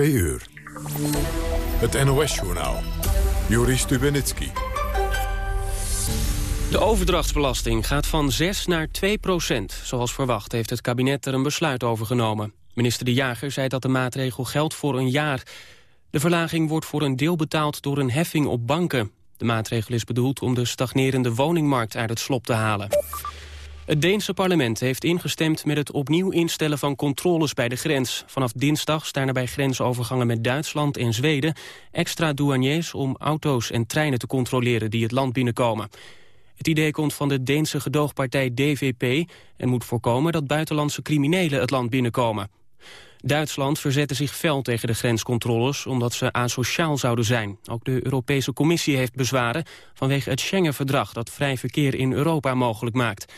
2 uur. Het NOS-journaal. Joris Stubenitski. De overdrachtsbelasting gaat van 6 naar 2 procent. Zoals verwacht heeft het kabinet er een besluit over genomen. Minister De Jager zei dat de maatregel geldt voor een jaar. De verlaging wordt voor een deel betaald door een heffing op banken. De maatregel is bedoeld om de stagnerende woningmarkt uit het slop te halen. Het Deense parlement heeft ingestemd met het opnieuw instellen van controles bij de grens. Vanaf dinsdag staan er bij grensovergangen met Duitsland en Zweden extra douaniers om auto's en treinen te controleren die het land binnenkomen. Het idee komt van de Deense gedoogpartij DVP en moet voorkomen dat buitenlandse criminelen het land binnenkomen. Duitsland verzette zich fel tegen de grenscontroles omdat ze asociaal zouden zijn. Ook de Europese Commissie heeft bezwaren vanwege het Schengen-verdrag dat vrij verkeer in Europa mogelijk maakt.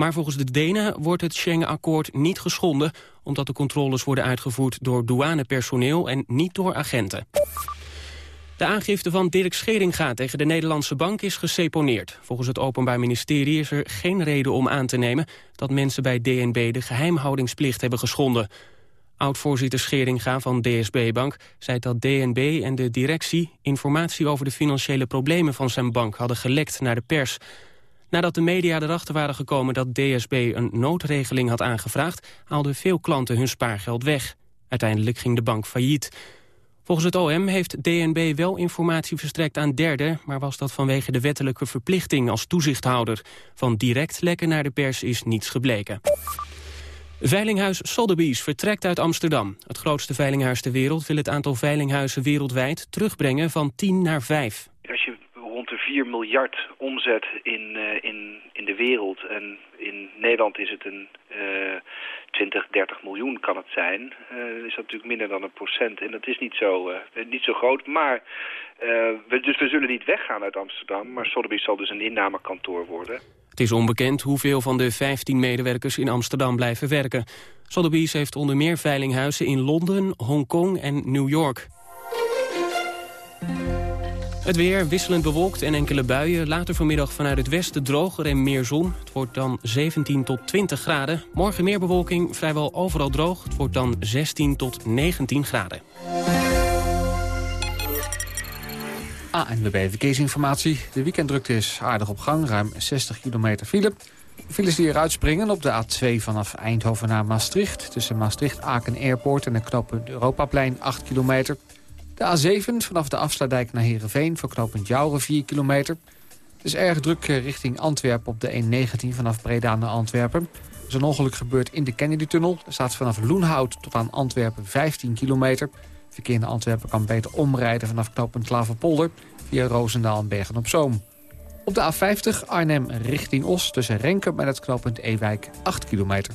Maar volgens de Denen wordt het Schengen-akkoord niet geschonden... omdat de controles worden uitgevoerd door douanepersoneel en niet door agenten. De aangifte van Dirk Scheringa tegen de Nederlandse bank is geseponeerd. Volgens het Openbaar Ministerie is er geen reden om aan te nemen... dat mensen bij DNB de geheimhoudingsplicht hebben geschonden. Oud-voorzitter Scheringa van DSB Bank zei dat DNB en de directie... informatie over de financiële problemen van zijn bank hadden gelekt naar de pers... Nadat de media erachter waren gekomen dat DSB een noodregeling had aangevraagd... haalden veel klanten hun spaargeld weg. Uiteindelijk ging de bank failliet. Volgens het OM heeft DNB wel informatie verstrekt aan derden... maar was dat vanwege de wettelijke verplichting als toezichthouder. Van direct lekken naar de pers is niets gebleken. Veilinghuis Sotheby's vertrekt uit Amsterdam. Het grootste veilinghuis ter wereld wil het aantal veilinghuizen wereldwijd terugbrengen van 10 naar 5. Als je rond de 4 miljard omzet in, uh, in, in de wereld. En in Nederland is het een uh, 20, 30 miljoen kan het zijn. Uh, is dat natuurlijk minder dan een procent. En dat is niet zo, niet zo groot. Maar, we, dus we zullen niet weggaan uit Amsterdam. Maar Sotheby's zal dus een innamekantoor worden. Het is onbekend hoeveel van de 15 medewerkers in Amsterdam blijven werken. Sotheby's heeft onder meer veilinghuizen in Londen, Hongkong en New York. Het weer wisselend bewolkt en enkele buien. Later vanmiddag vanuit het westen droger en meer zon. Het wordt dan 17 tot 20 graden. Morgen meer bewolking, vrijwel overal droog. Het wordt dan 16 tot 19 graden. ANWB Verkeersinformatie. De weekenddrukte is aardig op gang, ruim 60 kilometer file. De files die eruit springen op de A2 vanaf Eindhoven naar Maastricht... tussen Maastricht-Aken Airport en de knooppunt Europaplein 8 kilometer... De A7 vanaf de Afsluitdijk naar Heerenveen voor knooppunt Jouren 4 kilometer. Het is erg druk eh, richting Antwerpen op de E19 vanaf Breda naar Antwerpen. Er is een ongeluk gebeurd in de Kennedy-tunnel. Er staat vanaf Loenhout tot aan Antwerpen 15 kilometer. Verkeer naar Antwerpen kan beter omrijden vanaf knooppunt Klaverpolder... via Roosendaal en Bergen-op-Zoom. Op de A50 Arnhem richting Os tussen Renkum en het knooppunt Ewijk 8 kilometer.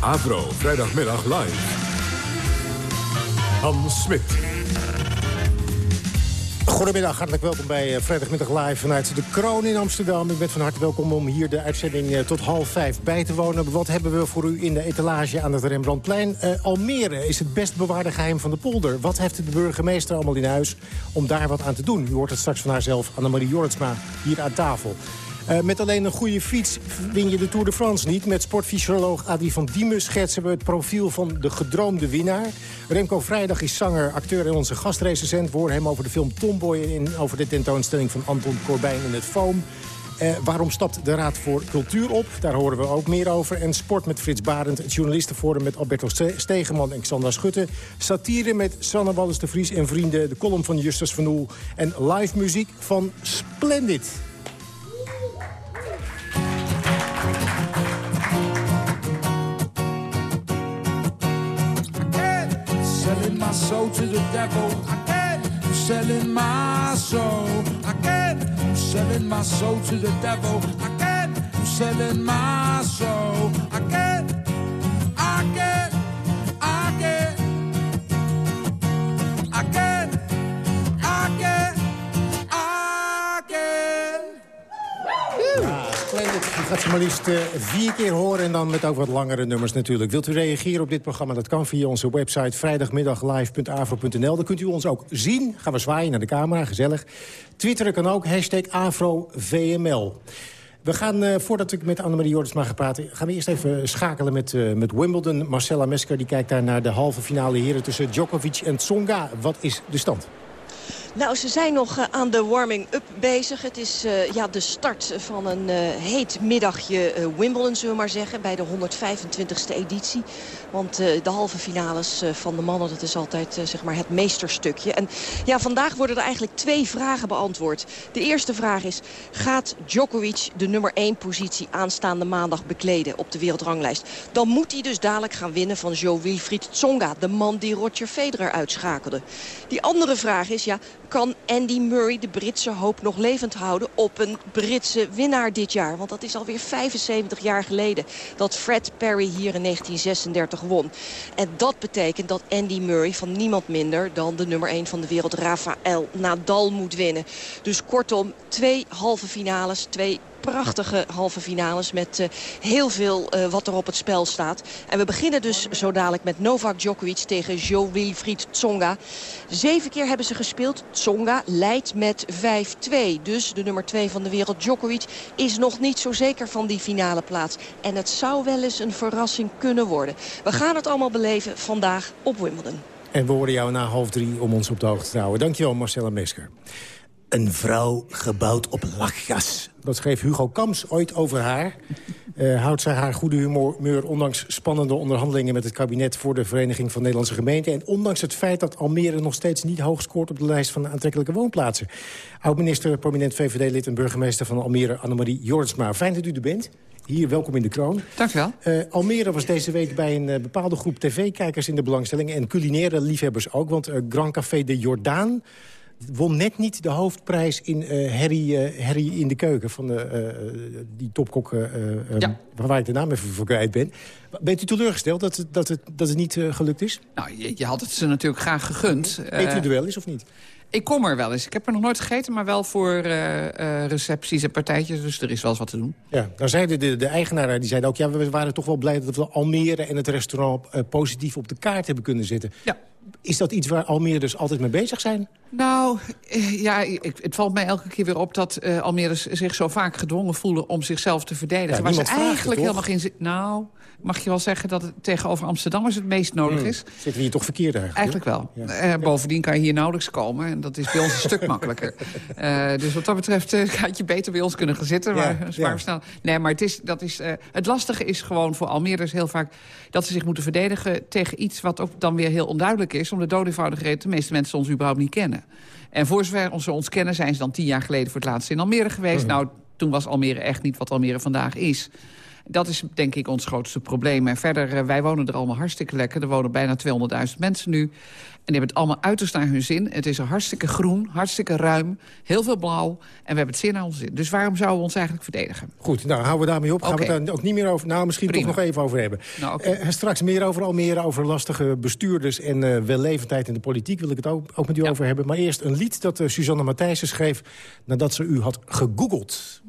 Avro, vrijdagmiddag live. Hans Smit. Goedemiddag, hartelijk welkom bij eh, Vrijdagmiddag Live vanuit de Kroon in Amsterdam. Ik ben van harte welkom om hier de uitzending eh, tot half vijf bij te wonen. Wat hebben we voor u in de etalage aan het Rembrandtplein? Uh, Almere is het best bewaarde geheim van de polder. Wat heeft de burgemeester allemaal in huis om daar wat aan te doen? U hoort het straks van haarzelf, Annemarie Jorritsma, hier aan tafel. Uh, met alleen een goede fiets win je de Tour de France niet. Met sportfysioloog Adi van Diemen schetsen we het profiel van de gedroomde winnaar. Remco Vrijdag is zanger, acteur en onze gastrecensent. We horen hem over de film Tomboy en over de tentoonstelling van Anton Corbijn in het Foam. Eh, waarom stapt de Raad voor Cultuur op? Daar horen we ook meer over. En sport met Frits Barend, het journalistenforum met Alberto Stegeman en Xandra Schutte. Satire met Sanne Wallis de Vries en vrienden. De column van Justus van Oel. En live muziek van Splendid. My soul to the devil. Again, I'm selling my soul. Again, I'm selling my soul to the devil. Again, I'm selling my soul. Again, again, again, ze maar liefst eh, vier keer horen en dan met ook wat langere nummers natuurlijk. Wilt u reageren op dit programma? Dat kan via onze website vrijdagmiddaglive.afro.nl. Dan kunt u ons ook zien. Gaan we zwaaien naar de camera, gezellig. Twitteren kan ook, hashtag AfroVML. We gaan, eh, voordat ik met Annemarie Jordens mag praten... gaan we eerst even schakelen met, eh, met Wimbledon. Marcella Mesker die kijkt daar naar de halve finale heren... tussen Djokovic en Tsonga. Wat is de stand? Nou, ze zijn nog uh, aan de warming-up bezig. Het is uh, ja, de start van een uh, heet middagje Wimbledon, zullen we maar zeggen. Bij de 125e editie. Want de halve finales van de mannen, dat is altijd zeg maar het meesterstukje. En ja, vandaag worden er eigenlijk twee vragen beantwoord. De eerste vraag is, gaat Djokovic de nummer 1 positie aanstaande maandag bekleden op de wereldranglijst? Dan moet hij dus dadelijk gaan winnen van Jo Wilfried Tsonga. De man die Roger Federer uitschakelde. Die andere vraag is, ja, kan Andy Murray de Britse hoop nog levend houden op een Britse winnaar dit jaar. Want dat is alweer 75 jaar geleden dat Fred Perry hier in 1936 En dat betekent dat Andy Murray van niemand minder dan de nummer 1 van de wereld Rafael Nadal moet winnen. Dus kortom, twee halve finales, twee prachtige halve finales met uh, heel veel uh, wat er op het spel staat. En we beginnen dus zo dadelijk met Novak Djokovic tegen Jo Wilfried Tsonga. Zeven keer hebben ze gespeeld. Tsonga leidt met 5-2. Dus de nummer 2 van de wereld Djokovic is nog niet zo zeker van die finale plaats. En het zou wel eens een verrassing kunnen worden. We gaan het allemaal beleven vandaag op Wimbledon. En we horen jou na half drie om ons op de hoogte te houden. Dankjewel Marcella Mesker. Een vrouw gebouwd op lachgas. Dat schreef Hugo Kams ooit over haar. Uh, houdt zij haar goede humeur ondanks spannende onderhandelingen... met het kabinet voor de Vereniging van Nederlandse Gemeenten... en ondanks het feit dat Almere nog steeds niet hoog scoort... op de lijst van de aantrekkelijke woonplaatsen. Oud-minister, prominent VVD-lid en burgemeester van Almere... Annemarie Jordsma. Fijn dat u er bent. Hier, welkom in de kroon. Dank u wel. Uh, Almere was deze week bij een uh, bepaalde groep tv-kijkers in de belangstelling... en culinaire liefhebbers ook, want uh, Grand Café de Jordaan won net niet de hoofdprijs in uh, Harry, uh, Harry in de keuken... van de, uh, die topkok ja. waar ik de naam even voor kwijt ben. Bent u teleurgesteld dat het, dat het, dat het niet gelukt is? Nou, je, je, had het ze natuurlijk graag gegund. Eet u er wel eens of niet? Ik kom er wel eens. Ik heb er nog nooit gegeten, maar wel voor recepties en partijtjes. Dus er is wel eens wat te doen. Ja, nou zeiden de, de eigenaren, die zeiden ook... ja, we waren toch wel blij dat we Almere en het restaurant positief op de kaart hebben kunnen zetten. Ja. Is dat iets waar Almere dus altijd mee bezig zijn? Nou, ja, ik, het valt mij elke keer weer op dat uh, Almere zich zo vaak gedwongen voelen om zichzelf te verdedigen. Ja, waar ze eigenlijk het, helemaal geen zin... Nou, mag je wel zeggen dat het tegenover Amsterdammers het meest nodig is. Hmm. Zitten we hier toch verkeerd eigenlijk? Eigenlijk wel. Ja. Uh, bovendien kan je hier nauwelijks komen. En dat is bij ons een stuk makkelijker. Uh, dus wat dat betreft uh, had je beter bij ons kunnen gaan zitten. Ja, maar, ja. snel. Nee, maar het, is, dat is, het lastige is gewoon voor Almeerders heel vaak... dat ze zich moeten verdedigen tegen iets wat ook dan weer heel onduidelijk is. Om de doodeenvoudige reden de meeste mensen ons überhaupt niet kennen. En voor zover ze ons kennen zijn ze dan tien jaar geleden voor het laatst in Almere geweest. Mhm. Nou, toen was Almere echt niet wat Almere vandaag is. Dat is denk ik ons grootste probleem. En verder, uh, wij wonen er allemaal hartstikke lekker. Er wonen bijna 200.000 mensen nu. En die hebben het allemaal uiterst naar hun zin. Het is hartstikke groen, hartstikke ruim, heel veel blauw. En we hebben het zeer naar onze zin. Dus waarom zouden we ons eigenlijk verdedigen? Goed, nou houden we daarmee op. Gaan we het daar ook niet meer over... Nou, misschien Prima. toch nog even over hebben. Nou. Eh, straks meer over Almere, over lastige bestuurders... en eh, wellevendheid in de politiek wil ik het ook, ook met u over hebben. Maar eerst een lied dat uh, Suzanne Matthijssen schreef... nadat ze u had gegoogeld.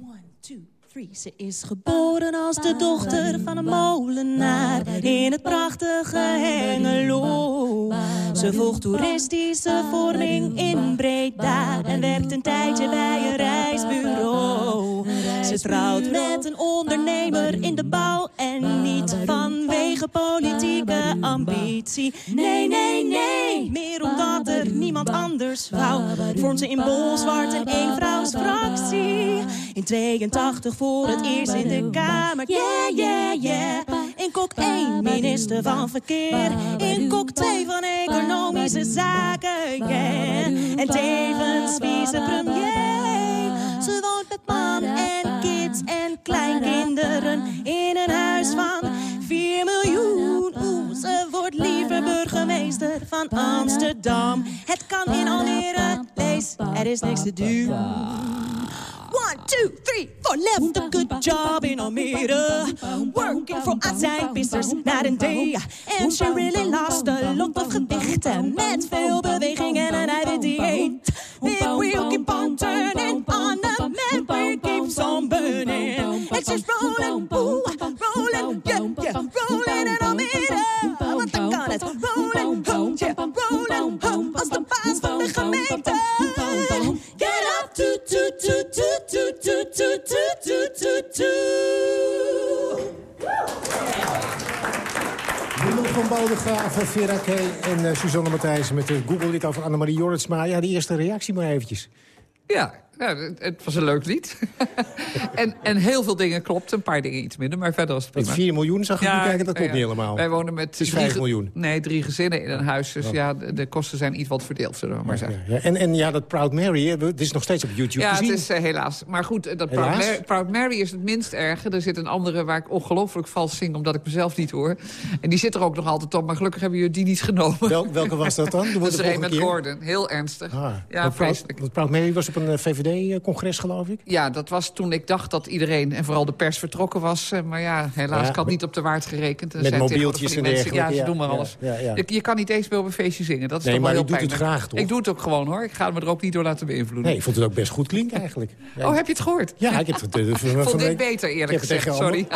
Ze is geboren als de dochter van een molenaar in het prachtige Hengelo. Ze volgt toeristische vorming in Breda en werkt een tijdje bij een reisbureau. Ze trouwt met een ondernemer in de bouw en politieke ambitie. Nee, nee, nee, meer omdat er niemand anders wou. Vormt ze in Bolzwart een eenvrouwsfractie. In 82 voor het eerst in de Kamer. Yeah, yeah, yeah. In kok 1 minister van Verkeer. In kok 2 van Economische Zaken. Yeah. En tevens vicepremier. Ze woont met man en kids en kleinkinderen. In een huis van 4 miljoen. Oeh, ze wordt liever burgemeester van Amsterdam. Het kan in Almere, lees, er is niks te doen. One, two, three, four, left a good job in Almere. Working for azijnvissers night and day. And she really lost a lot of gewichten. Met veel beweging en een eigen dieet. The wheel keep on turning on the man wheel keeps on burning. It's just rolling, ooh, rolling, yeah, yeah, rolling in Almere. Want dan kan het rolling, oh, yeah, rolling, oh, als de baas van de gemeente. Get toet, toet, toet, toet, toet. van Bodegraven, eh, Vera K. en uh, Suzanne Matthijs met de Google dit over Annemarie Jorritsma. Ja, de eerste reactie maar eventjes. Ja, ja het, was een leuk lied. en, en heel veel dingen klopt, een paar dingen iets minder, maar verder was het prima. Met 4 miljoen zag ik Ja, kijken, dat ja, klopt ja. niet helemaal. Wij wonen met Het is drie 5 ge- miljoen. Nee, drie gezinnen in een huis, dus Oh. ja, de, de kosten zijn iets wat verdeeld, zullen we maar zeggen. Ja, en, en ja, dat Proud Mary, het is nog steeds op YouTube Ja, te zien. het is eh, helaas. Maar goed, eh, dat Proud? Mary, Proud Mary is het minst erge. Er zit een andere waar ik ongelooflijk vals zing... omdat ik mezelf niet hoor. En die zit er ook nog altijd op. Maar gelukkig hebben jullie die niet genomen. Wel- welke was dat dan? Dat is de er een met. Gordon. Heel ernstig. Ah, ja, dat Proud, vreselijk. dat Proud Mary was op een VVD-congres, geloof ik. Ja, dat was toen ik dacht dat iedereen, en vooral de pers, vertrokken was. Eh, Maar ja, helaas, Ja, ik had niet op de waard gerekend. Er met mobieltjes en mensen- Ja, ze dergelijke, doen maar alles. Je, je kan niet eens meer op een feestje zingen. Dat is Nee, toch maar je doet het graag, toch? Ik doe het ook gewoon, hoor. Ik ga me er ook niet door laten beïnvloeden. Nee, ik vond het ook best goed klinken eigenlijk. Oh, heb je het gehoord? Ja, ik heb het... eh, Ik vond dit beter, eerlijk gezegd. Sorry. Ik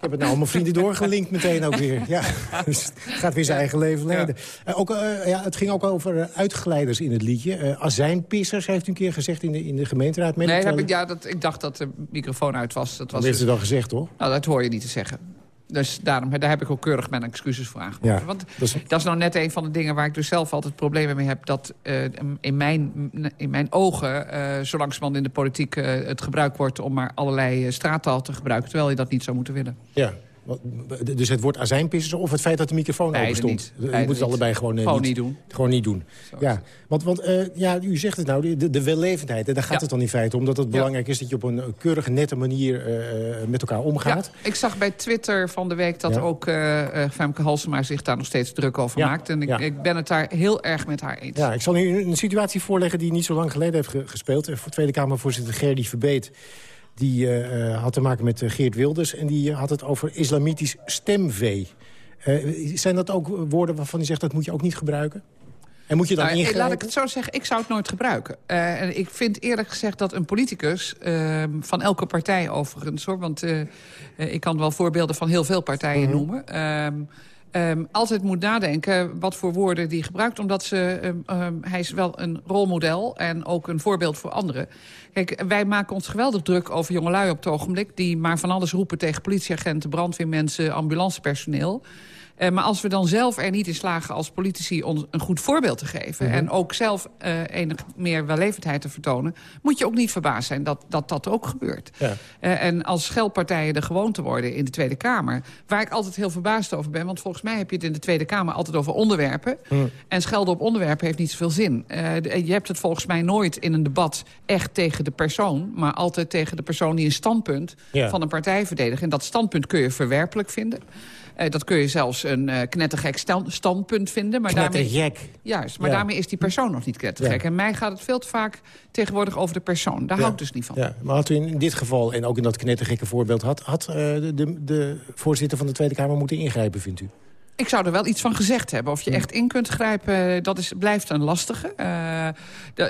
heb het nou allemaal vrienden doorgelinkt meteen ook weer. Ja, dus het gaat weer zijn eigen leven leiden. Eh, ook, ja, het ging ook over uitgeleiders in het liedje. Eh azijnpissers heeft u een keer gezegd in de, in de gemeenteraad. Met Nee, heb eh, ik, ja, dat, ik dacht dat de microfoon uit was. Dat Dat was dus- u dan gezegd, toch? Nou, dat hoor je niet te zeggen. Dus daarom, daar heb ik ook keurig mijn excuses voor aangeboden. Ja, Want dat is- dat is nou net een van de dingen waar ik dus zelf altijd problemen mee heb. Dat eh, in, mijn, in mijn ogen, eh zo langzamerhand in de politiek het gebruik wordt... om maar allerlei straattaal te gebruiken, terwijl je dat niet zou moeten willen. Ja. Dus het woord azijnpissers of het feit dat de microfoon Beide open stond? niet. Je moet het allebei gewoon, eh, Gewoon niet doen. Gewoon niet doen. Ja, want, want eh, ja, u zegt het nou, de, de wellevendheid. En daar gaat Ja. het dan in feite om dat het belangrijk is... dat je op een keurige, nette manier eh, eh, met elkaar omgaat. Ja, ik zag bij Twitter van de week dat ook eh eh, Femke Halsema zich daar nog steeds druk over maakt. En ik, ik ben het daar heel erg met haar eens. Ja, ik zal u een situatie voorleggen die niet zo lang geleden heeft ge- gespeeld. Eh, Voor Tweede Kamervoorzitter Gerdy Verbeet. Die eh, eh, had te maken met eh, Geert Wilders. En die had het over islamitisch stemvee. Zijn dat ook woorden waarvan u zegt dat moet je ook niet gebruiken? En moet je dan Nou, ingrijpen? laat ik het zo zeggen, ik zou het nooit gebruiken. En ik vind eerlijk gezegd dat een politicus, eh, van elke partij overigens... hoor, want ik kan wel voorbeelden van heel veel partijen Mhm. noemen... ehm, ehm, altijd moet nadenken wat voor woorden die gebruikt. Omdat ze, ehm, hij is wel een rolmodel en ook een voorbeeld voor anderen. Kijk, wij maken ons geweldig druk over jongelui op het ogenblik... die maar van alles roepen tegen politieagenten, brandweermensen, ambulancepersoneel... Eh, maar als we dan zelf er niet in slagen als politici ons een goed voorbeeld te geven... Mhm. en ook zelf eh enig meer wellevendheid te vertonen... moet je ook niet verbaasd zijn dat dat, dat ook gebeurt. Ja. Eh, en als scheldpartijen de gewoonte worden in de Tweede Kamer... waar ik altijd heel verbaasd over ben... want volgens mij heb je het in de Tweede Kamer altijd over onderwerpen... Hm. en schelden op onderwerpen heeft niet zoveel zin. Je hebt het volgens mij nooit in een debat echt tegen de persoon... maar altijd tegen de persoon die een standpunt Ja. van een partij verdedigen. En dat standpunt kun je verwerpelijk vinden... Eh, dat kun je zelfs een eh, knettergek stan- standpunt vinden. Maar daarmee, Knettergek. juist, maar Ja. daarmee is die persoon nog niet knettergek. Ja. En mij gaat het veel te vaak tegenwoordig over de persoon. Daar Ja. hou ik dus niet van. Ja, maar had u in dit geval, en ook in dat knettergekke voorbeeld... had, had eh, de, de, de voorzitter van de Tweede Kamer moeten ingrijpen, vindt u? Ik zou er wel iets van gezegd hebben. Of je echt in kunt grijpen, dat is, blijft een lastige. Uh,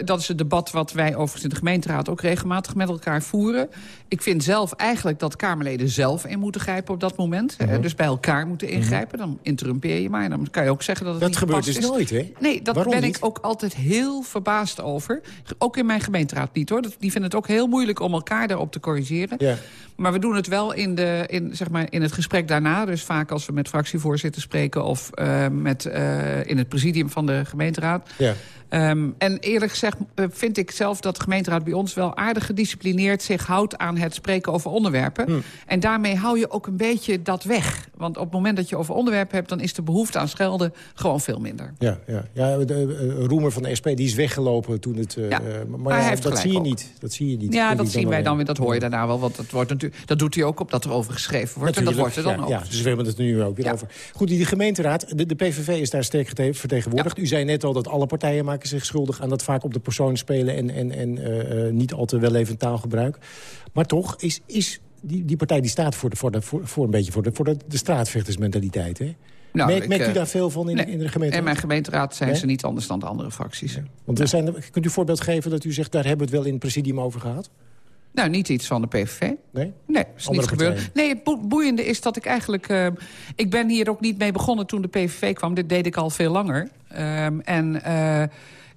dat is het debat wat wij overigens in de gemeenteraad... ook regelmatig met elkaar voeren. Ik vind zelf eigenlijk dat Kamerleden zelf in moeten grijpen op dat moment. Uh dus bij elkaar moeten ingrijpen. Dan interrumpeer je maar. En dan kan je ook zeggen dat het dat niet gebeurt dus nooit, hè? Nee, dat Waarom ben niet? ik ook altijd heel verbaasd over. Ook in mijn gemeenteraad niet, hoor. Die vinden het ook heel moeilijk om elkaar daarop te corrigeren. Ja. Maar we doen het wel in, de, in, zeg maar, in het gesprek daarna. Dus vaak als we met fractievoorzitters spreken... of uh, met, uh, in het presidium van de gemeenteraad. Ja. Um, en eerlijk gezegd uh, vind ik zelf dat de gemeenteraad bij ons... wel aardig gedisciplineerd zich houdt aan het spreken over onderwerpen. Hmm. En daarmee hou je ook een beetje dat weg. Want op het moment dat je over onderwerpen hebt... dan is de behoefte aan schelden gewoon veel minder. Ja, ja. ja de uh, Roemer van de SP die is weggelopen toen het... Uh, ja, maar, maar ja, heeft dat zie je ook. niet. Dat zie je niet. Ja, dat zien wij dan weer. Dat hoor je daarna wel. Want dat, wordt natuurlijk, dat doet hij ook op dat er over geschreven wordt. En dat wordt er dan ja, ook. Ja, dus we hebben het nu ook weer over. Goed, die gemeenteraad, de, de PVV is daar sterk vertegenwoordigd. U zei net al dat alle partijen maken zich schuldig aan dat vaak op de persoon spelen... en, en, en eh, eh, niet al te wellevend taalgebruik. Maar toch is, is die, die partij die staat voor, de, voor, de, voor, voor een beetje voor de, voor de, de straatvechtersmentaliteit. Hè? Nou, merkt ik, merkt u eh, daar veel van in, nee. in de gemeente? In mijn gemeenteraad zijn Nee? ze niet anders dan de andere fracties. Want er zijn, kunt u een voorbeeld geven dat u zegt... daar hebben we het wel in het presidium over gehad? Nou, niet iets van de PVV. Nee? Nee, is Andere niet gebeurd. Nee, het boe- boeiende is dat ik eigenlijk... eh, ik ben hier ook niet mee begonnen toen de PVV kwam. Dit deed ik al veel langer. Ehm, en eh,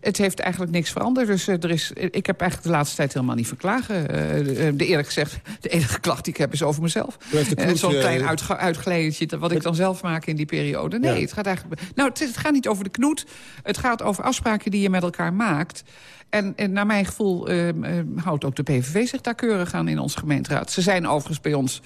het heeft eigenlijk niks veranderd. Dus eh, er is, ik heb eigenlijk de laatste tijd helemaal niet verklagen. Eh, de, eerlijk gezegd, de enige klacht die ik heb is over mezelf. Eh, Zo'n eh, klein uitge- uitglijdertje wat ik dan zelf maak in die periode. Nee, Ja. het gaat eigenlijk... Nou, het, gaat niet over de knoet. Het gaat over afspraken die je met elkaar maakt. En, en naar mijn gevoel ehm, ehm, houdt ook de PVV zich daar keurig aan in onze gemeenteraad. Ze zijn overigens bij ons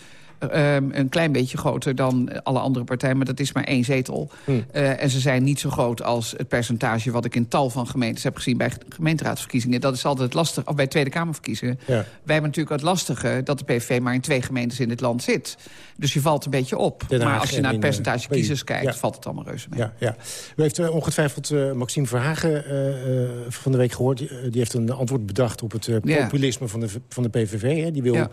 ehm, een klein beetje groter dan alle andere partijen... maar dat is maar één zetel. Hm. Eh, en ze zijn niet zo groot als het percentage... wat ik in tal van gemeentes heb gezien bij gemeenteraadsverkiezingen. Dat is altijd lastig, of bij Tweede Kamerverkiezingen. Ja. Wij hebben natuurlijk het lastige dat de PVV maar in twee gemeentes in dit land zit. Dus je valt een beetje op. Maar als je naar het eh, percentage u. kiezers kijkt... Ja. valt het allemaal reuze mee. Ja, ja. U heeft eh, ongetwijfeld eh, Maxime Verhagen eh, eh, van de week gehoord. Die, eh, heeft een antwoord bedacht op het eh, populisme van de, van de PVV. Hè. Die wil.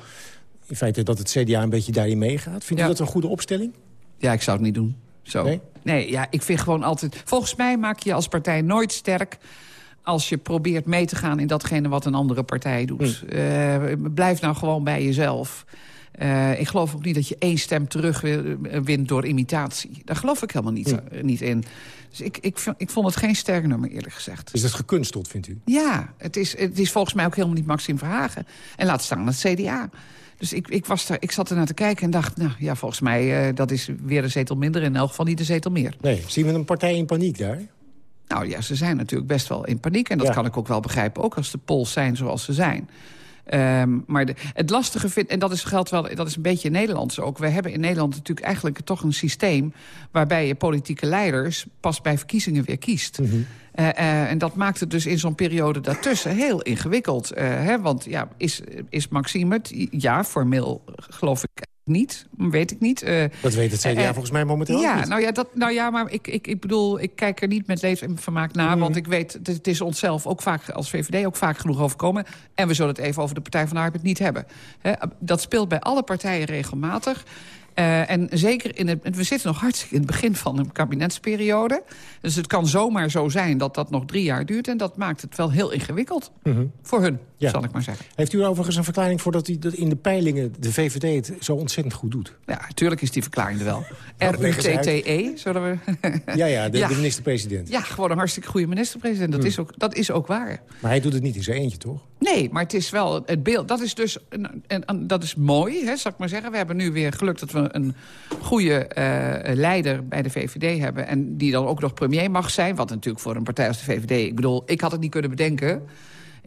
In feite dat het CDA een beetje daarin meegaat. Vindt Ja. u dat een goede opstelling? Ja, ik zou het niet doen. Zo. Nee? Nee? ja, ik vind gewoon altijd... Volgens mij maak je als partij nooit sterk... als je probeert mee te gaan in datgene wat een andere partij doet. Hm. Eh, blijf nou gewoon bij jezelf. Eh, ik geloof ook niet dat je één stem terugwint door imitatie. Daar geloof ik helemaal niet, Hm. eh, niet in. Dus ik, ik, ik vond het geen sterk nummer, eerlijk gezegd. Is dat gekunsteld, vindt u? Ja, het is, het is volgens mij ook helemaal niet Maxime Verhagen. En laat staan het CDA. Dus ik, ik, was daar, ik zat er naar te kijken en dacht... nou ja, volgens mij eh, dat is weer een zetel minder... in elk geval niet een zetel meer. Nee. Zien we een partij in paniek daar? Nou ja, ze zijn natuurlijk best wel in paniek. En dat Ja. kan ik ook wel begrijpen, ook als de polls zijn zoals ze zijn. Ehm, maar de, het lastige vind, en dat is, geldt wel, dat is een beetje Nederlands ook. We hebben in Nederland natuurlijk eigenlijk toch een systeem... waarbij je politieke leiders pas bij verkiezingen weer kiest. Mhm. Eh, eh, en dat maakt het dus in zo'n periode daartussen heel ingewikkeld. Eh, hè? Want ja, is, is Maxime het? Ja, formeel geloof ik niet. Weet ik niet. Eh, Dat weet het CDA eh, volgens mij momenteel ja, niet. nou ja, dat, nou ja, maar ik, ik, ik bedoel, ik kijk er niet met leedvermaak naar. Mhm. Want ik weet, het, het is onszelf ook vaak als VVD ook vaak genoeg overkomen. En we zullen het even over de Partij van de Arbeid niet hebben. Dat speelt bij alle partijen regelmatig. Eh, en zeker in het. We zitten nog hartstikke in het begin van een kabinetsperiode. Dus het kan zomaar zo zijn dat dat nog drie jaar duurt. En dat maakt het wel heel ingewikkeld. Mhm. Voor hun, Ja. zal ik maar zeggen. Heeft u er overigens een verklaring voor dat, u, dat in de peilingen de VVD het zo ontzettend goed doet? Ja, natuurlijk is die verklaring er wel. R-U-T-T-E, zullen we... Ja, ja, de, Ja. de minister-president. Ja, gewoon een hartstikke goede minister-president. Dat, Hmm. is ook, dat is ook waar. Maar hij doet het niet in zijn eentje, toch? Nee, maar het is wel het beeld. Dat is dus een, een- een- dat is mooi, hè, zal ik maar zeggen. We hebben nu weer geluk dat we een goede eh, leider bij de VVD hebben... en die dan ook nog premier mag zijn. Wat natuurlijk voor een partij als de VVD... Ik bedoel, ik had het niet kunnen bedenken...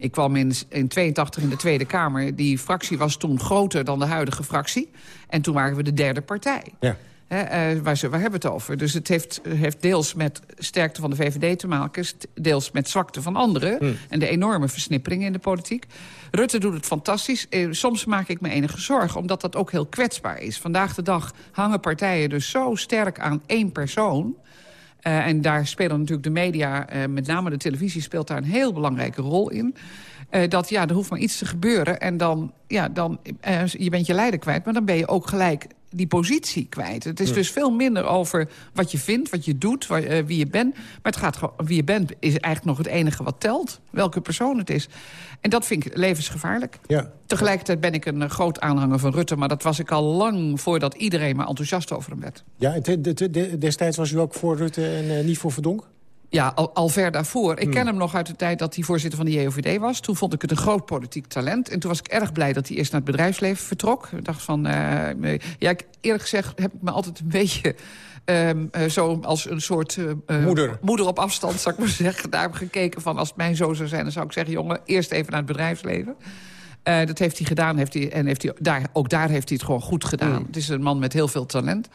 Ik kwam in, in 82 in de Tweede Kamer. Die fractie was toen groter dan de huidige fractie. En toen waren we de derde partij. Ja. Eh, waar, ze, waar hebben we het over? Dus het heeft, heeft deels met sterkte van de VVD te maken... deels met zwakte van anderen... Hmm. en de enorme versnippering in de politiek. Rutte doet het fantastisch. Eh, soms maak ik me enige zorgen, omdat dat ook heel kwetsbaar is. Vandaag de dag hangen partijen dus zo sterk aan één persoon... Eh, en daar spelen natuurlijk de media, eh, met name de televisie... speelt daar een heel belangrijke rol in. Eh, dat ja, er hoeft maar iets te gebeuren. En dan, ja, dan je bent je leider kwijt, maar dan ben je ook gelijk die positie kwijt. Het is dus veel minder over wat je vindt, wat je doet, waar, eh, wie je bent. Maar het gaat gewoon, wie je bent is eigenlijk nog het enige wat telt. Welke persoon het is. En dat vind ik levensgevaarlijk. Ja. Tegelijkertijd ben ik een eh, groot aanhanger van Rutte... maar dat was ik al lang voordat iedereen maar enthousiast over hem werd. Ja, de- de- de- destijds was u ook voor Rutte en eh, niet voor Verdonk? Ja, al, al ver daarvoor. Ik Hmm. ken hem nog uit de tijd dat hij voorzitter van de JOVD was. Toen vond ik het een groot politiek talent. En toen was ik erg blij dat hij eerst naar het bedrijfsleven vertrok. Ik dacht van... eh, ja, ik, eerlijk gezegd heb ik me altijd een beetje... ehm, eh, zo als een soort eh, Moeder. moeder op afstand, zou ik maar zeggen. Daar heb ik gekeken van, als het mijn zo zou zijn... dan zou ik zeggen, jongen, eerst even naar het bedrijfsleven. Dat heeft hij gedaan. Heeft hij, en heeft hij, daar, ook daar heeft hij het gewoon goed gedaan. Het is een man met heel veel talent.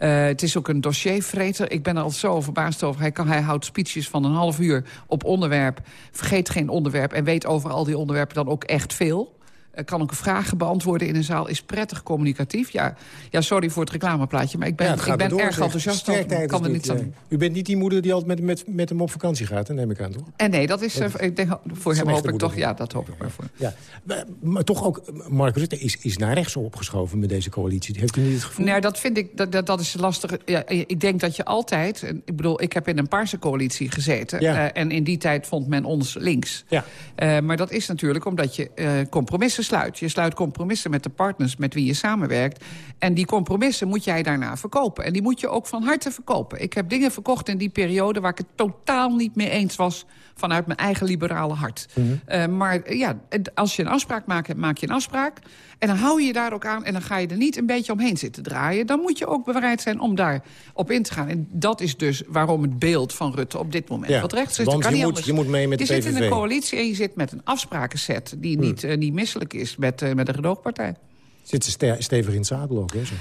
Eh, het is ook een dossiervreter. Ik ben er al zo verbaasd over. Hij, kan, hij houdt speeches van een half uur op onderwerp. Vergeet geen onderwerp en weet over al die onderwerpen dan ook echt veel. Eh, kan ook vragen beantwoorden in een zaal. Is prettig communicatief. Ja, ja sorry voor het reclameplaatje, maar ik ben, Ja, ik ben door, erg zeg. enthousiast over. Kan er ja. doen. U bent niet die moeder die altijd met, met, met hem op vakantie gaat, hè, neem ik aan, toch? En nee, dat is, eh, ik denk, voor Zijn hem hoop ik toch, ja, dat hoop ik maar voor. Ja. Maar, maar toch ook, Mark Rutte is, is naar rechts opgeschoven met deze coalitie. Heeft u niet het gevoel? Nou, dat vind ik, dat, dat, dat is lastig. Ja, ik denk dat je altijd... Ik bedoel, ik heb in een paarse coalitie gezeten. Ja. eh, en in die tijd vond men ons links. Ja. Eh, maar dat is natuurlijk omdat je eh, compromissen sluit. Je sluit compromissen met de partners met wie je samenwerkt. En die compromissen moet jij daarna verkopen. En die moet je ook van harte verkopen. Ik heb dingen verkocht in die periode waar ik het totaal niet mee eens was... vanuit mijn eigen liberale hart. Eh, maar ja, als je een afspraak maakt, maak je een afspraak. En dan hou je je daar ook aan en dan ga je er niet een beetje omheen zitten draaien. Dan moet je ook bereid zijn om daar op in te gaan. En dat is dus waarom het beeld van Rutte op dit moment Ja, wat rechts is. want kan je niet moet- anders. je moet mee met je de zit in PVV. een coalitie en je zit met een afsprakenset... die niet, eh, niet misselijk is met, eh, met een gedoogpartij. Zit ze ste- stevig in het zadel ook, hè? Zo.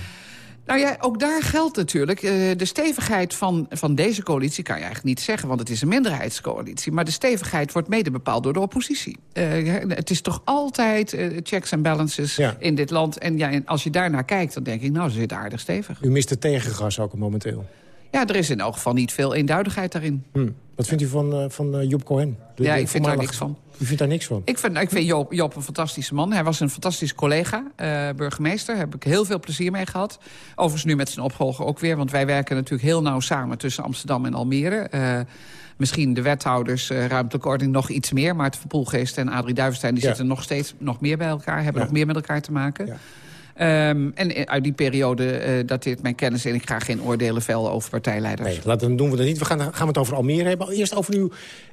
Nou ja, ook daar geldt natuurlijk... eh, de stevigheid van, van deze coalitie kan je eigenlijk niet zeggen... want het is een minderheidscoalitie. Maar de stevigheid wordt mede bepaald door de oppositie. Eh, het is toch altijd eh, checks en balances Ja. in dit land. En, ja, en als je daarnaar kijkt, dan denk ik... nou, ze zitten aardig stevig. U mist het tegengas ook momenteel. Ja, er is in elk geval niet veel eenduidigheid daarin. Hm. Wat vindt u van, eh, van eh, Job Cohen? De- Ja, de ik vind daar niks van. U vindt daar niks van? Ik vind, ik vind Joop, Joop een fantastische man. Hij was een fantastische collega, eh, burgemeester. Daar heb ik heel veel plezier mee gehad. Overigens nu met zijn opvolger ook weer. Want wij werken natuurlijk heel nauw samen tussen Amsterdam en Almere. Misschien de wethouders, eh, ruimtelijke ordening nog iets meer. Maar het Verpoelgeest en Adrie Duivenstein... die Ja. zitten nog steeds nog meer bij elkaar. Hebben Ja. nog meer met elkaar te maken. Ja. Ehm, en uit die periode eh, dateert mijn kennis... en ik ga geen oordelen vellen over partijleiders. Nee, laten, dan doen we dat niet. We gaan, gaan we het over Almere hebben. Eerst over uw,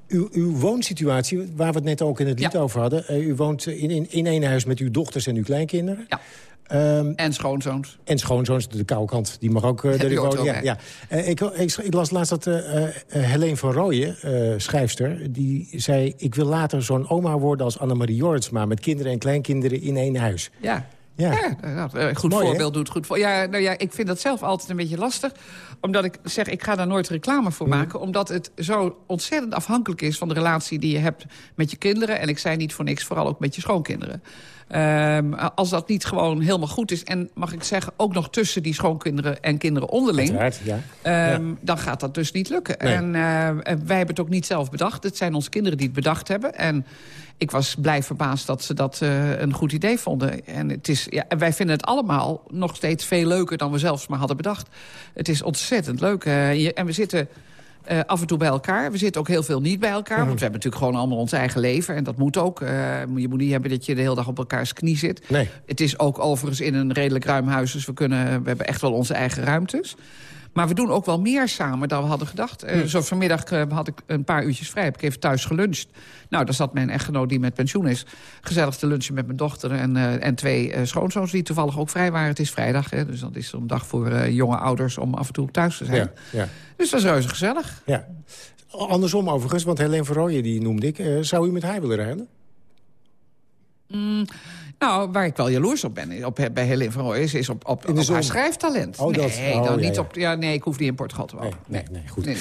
uw, uw woonsituatie, waar we het net ook in het lied Ja. over hadden. Eh, u woont in, in, in één huis met uw dochters en uw kleinkinderen. Ja. Ehm, En schoonzoons. en schoonzoons, de koude kant, die mag ook uh, die ook Ja, ja. Eh, ik, ik, ik las laatst dat eh eh, Helene van Rooyen, eh, schrijfster... die zei, ik wil later zo'n oma worden als Annemarie Jorritsma... met kinderen en kleinkinderen in één huis. Ja. Ja. Ja, nou, eh, goed Mooi, hè? voorbeeld doet goed voor. Ja, nou ja, ik vind dat zelf altijd een beetje lastig. Omdat ik zeg, ik ga daar nooit reclame voor Mhm. maken. Omdat het zo ontzettend afhankelijk is van de relatie die je hebt met je kinderen. En ik zei niet voor niks, vooral ook met je schoonkinderen. Ehm, als dat niet gewoon helemaal goed is... en mag ik zeggen, ook nog tussen die schoonkinderen en kinderen onderling... Uiteraard, ja. Ehm, Dan gaat dat dus niet lukken. Nee. En eh, en wij hebben het ook niet zelf bedacht. Het zijn onze kinderen die het bedacht hebben. En ik was blij verbaasd dat ze dat eh, een goed idee vonden. En het is, ja, wij vinden het allemaal nog steeds veel leuker... dan we zelfs maar hadden bedacht. Het is ontzettend leuk. eh, je- en we zitten... eh, af en toe bij elkaar. We zitten ook heel veel niet bij elkaar. Want we hebben natuurlijk gewoon allemaal ons eigen leven. En dat moet ook. Je moet niet hebben dat je de hele dag op elkaars knie zit. Nee. Het is ook overigens in een redelijk ruim huis. Dus we, kunnen, we hebben echt wel onze eigen ruimtes. Maar we doen ook wel meer samen dan we hadden gedacht. Eh, Zo vanmiddag eh, had ik een paar uurtjes vrij. Heb ik even thuis geluncht. Nou, daar zat mijn echtgenoot die met pensioen is... gezellig te lunchen met mijn dochter en, eh, en twee schoonzoons... die toevallig ook vrij waren. Het is vrijdag, hè, dus dat is een dag voor jonge ouders... om af en toe thuis te zijn. Ja, ja, Dus dat is reuze gezellig. ja. Andersom overigens, want Helene van Rooyen die noemde ik. Zou u met haar willen ruilen? Mm, nou, waar ik wel jaloers op ben op, bij Helene van Rooij... is, is op, op, haar schrijftalent. Oh, dat- nee, oh, dan ja, niet ja. Op, ja, nee, ik hoef niet in Portugal te wonen. Nee, nee, nee, goed. Nee,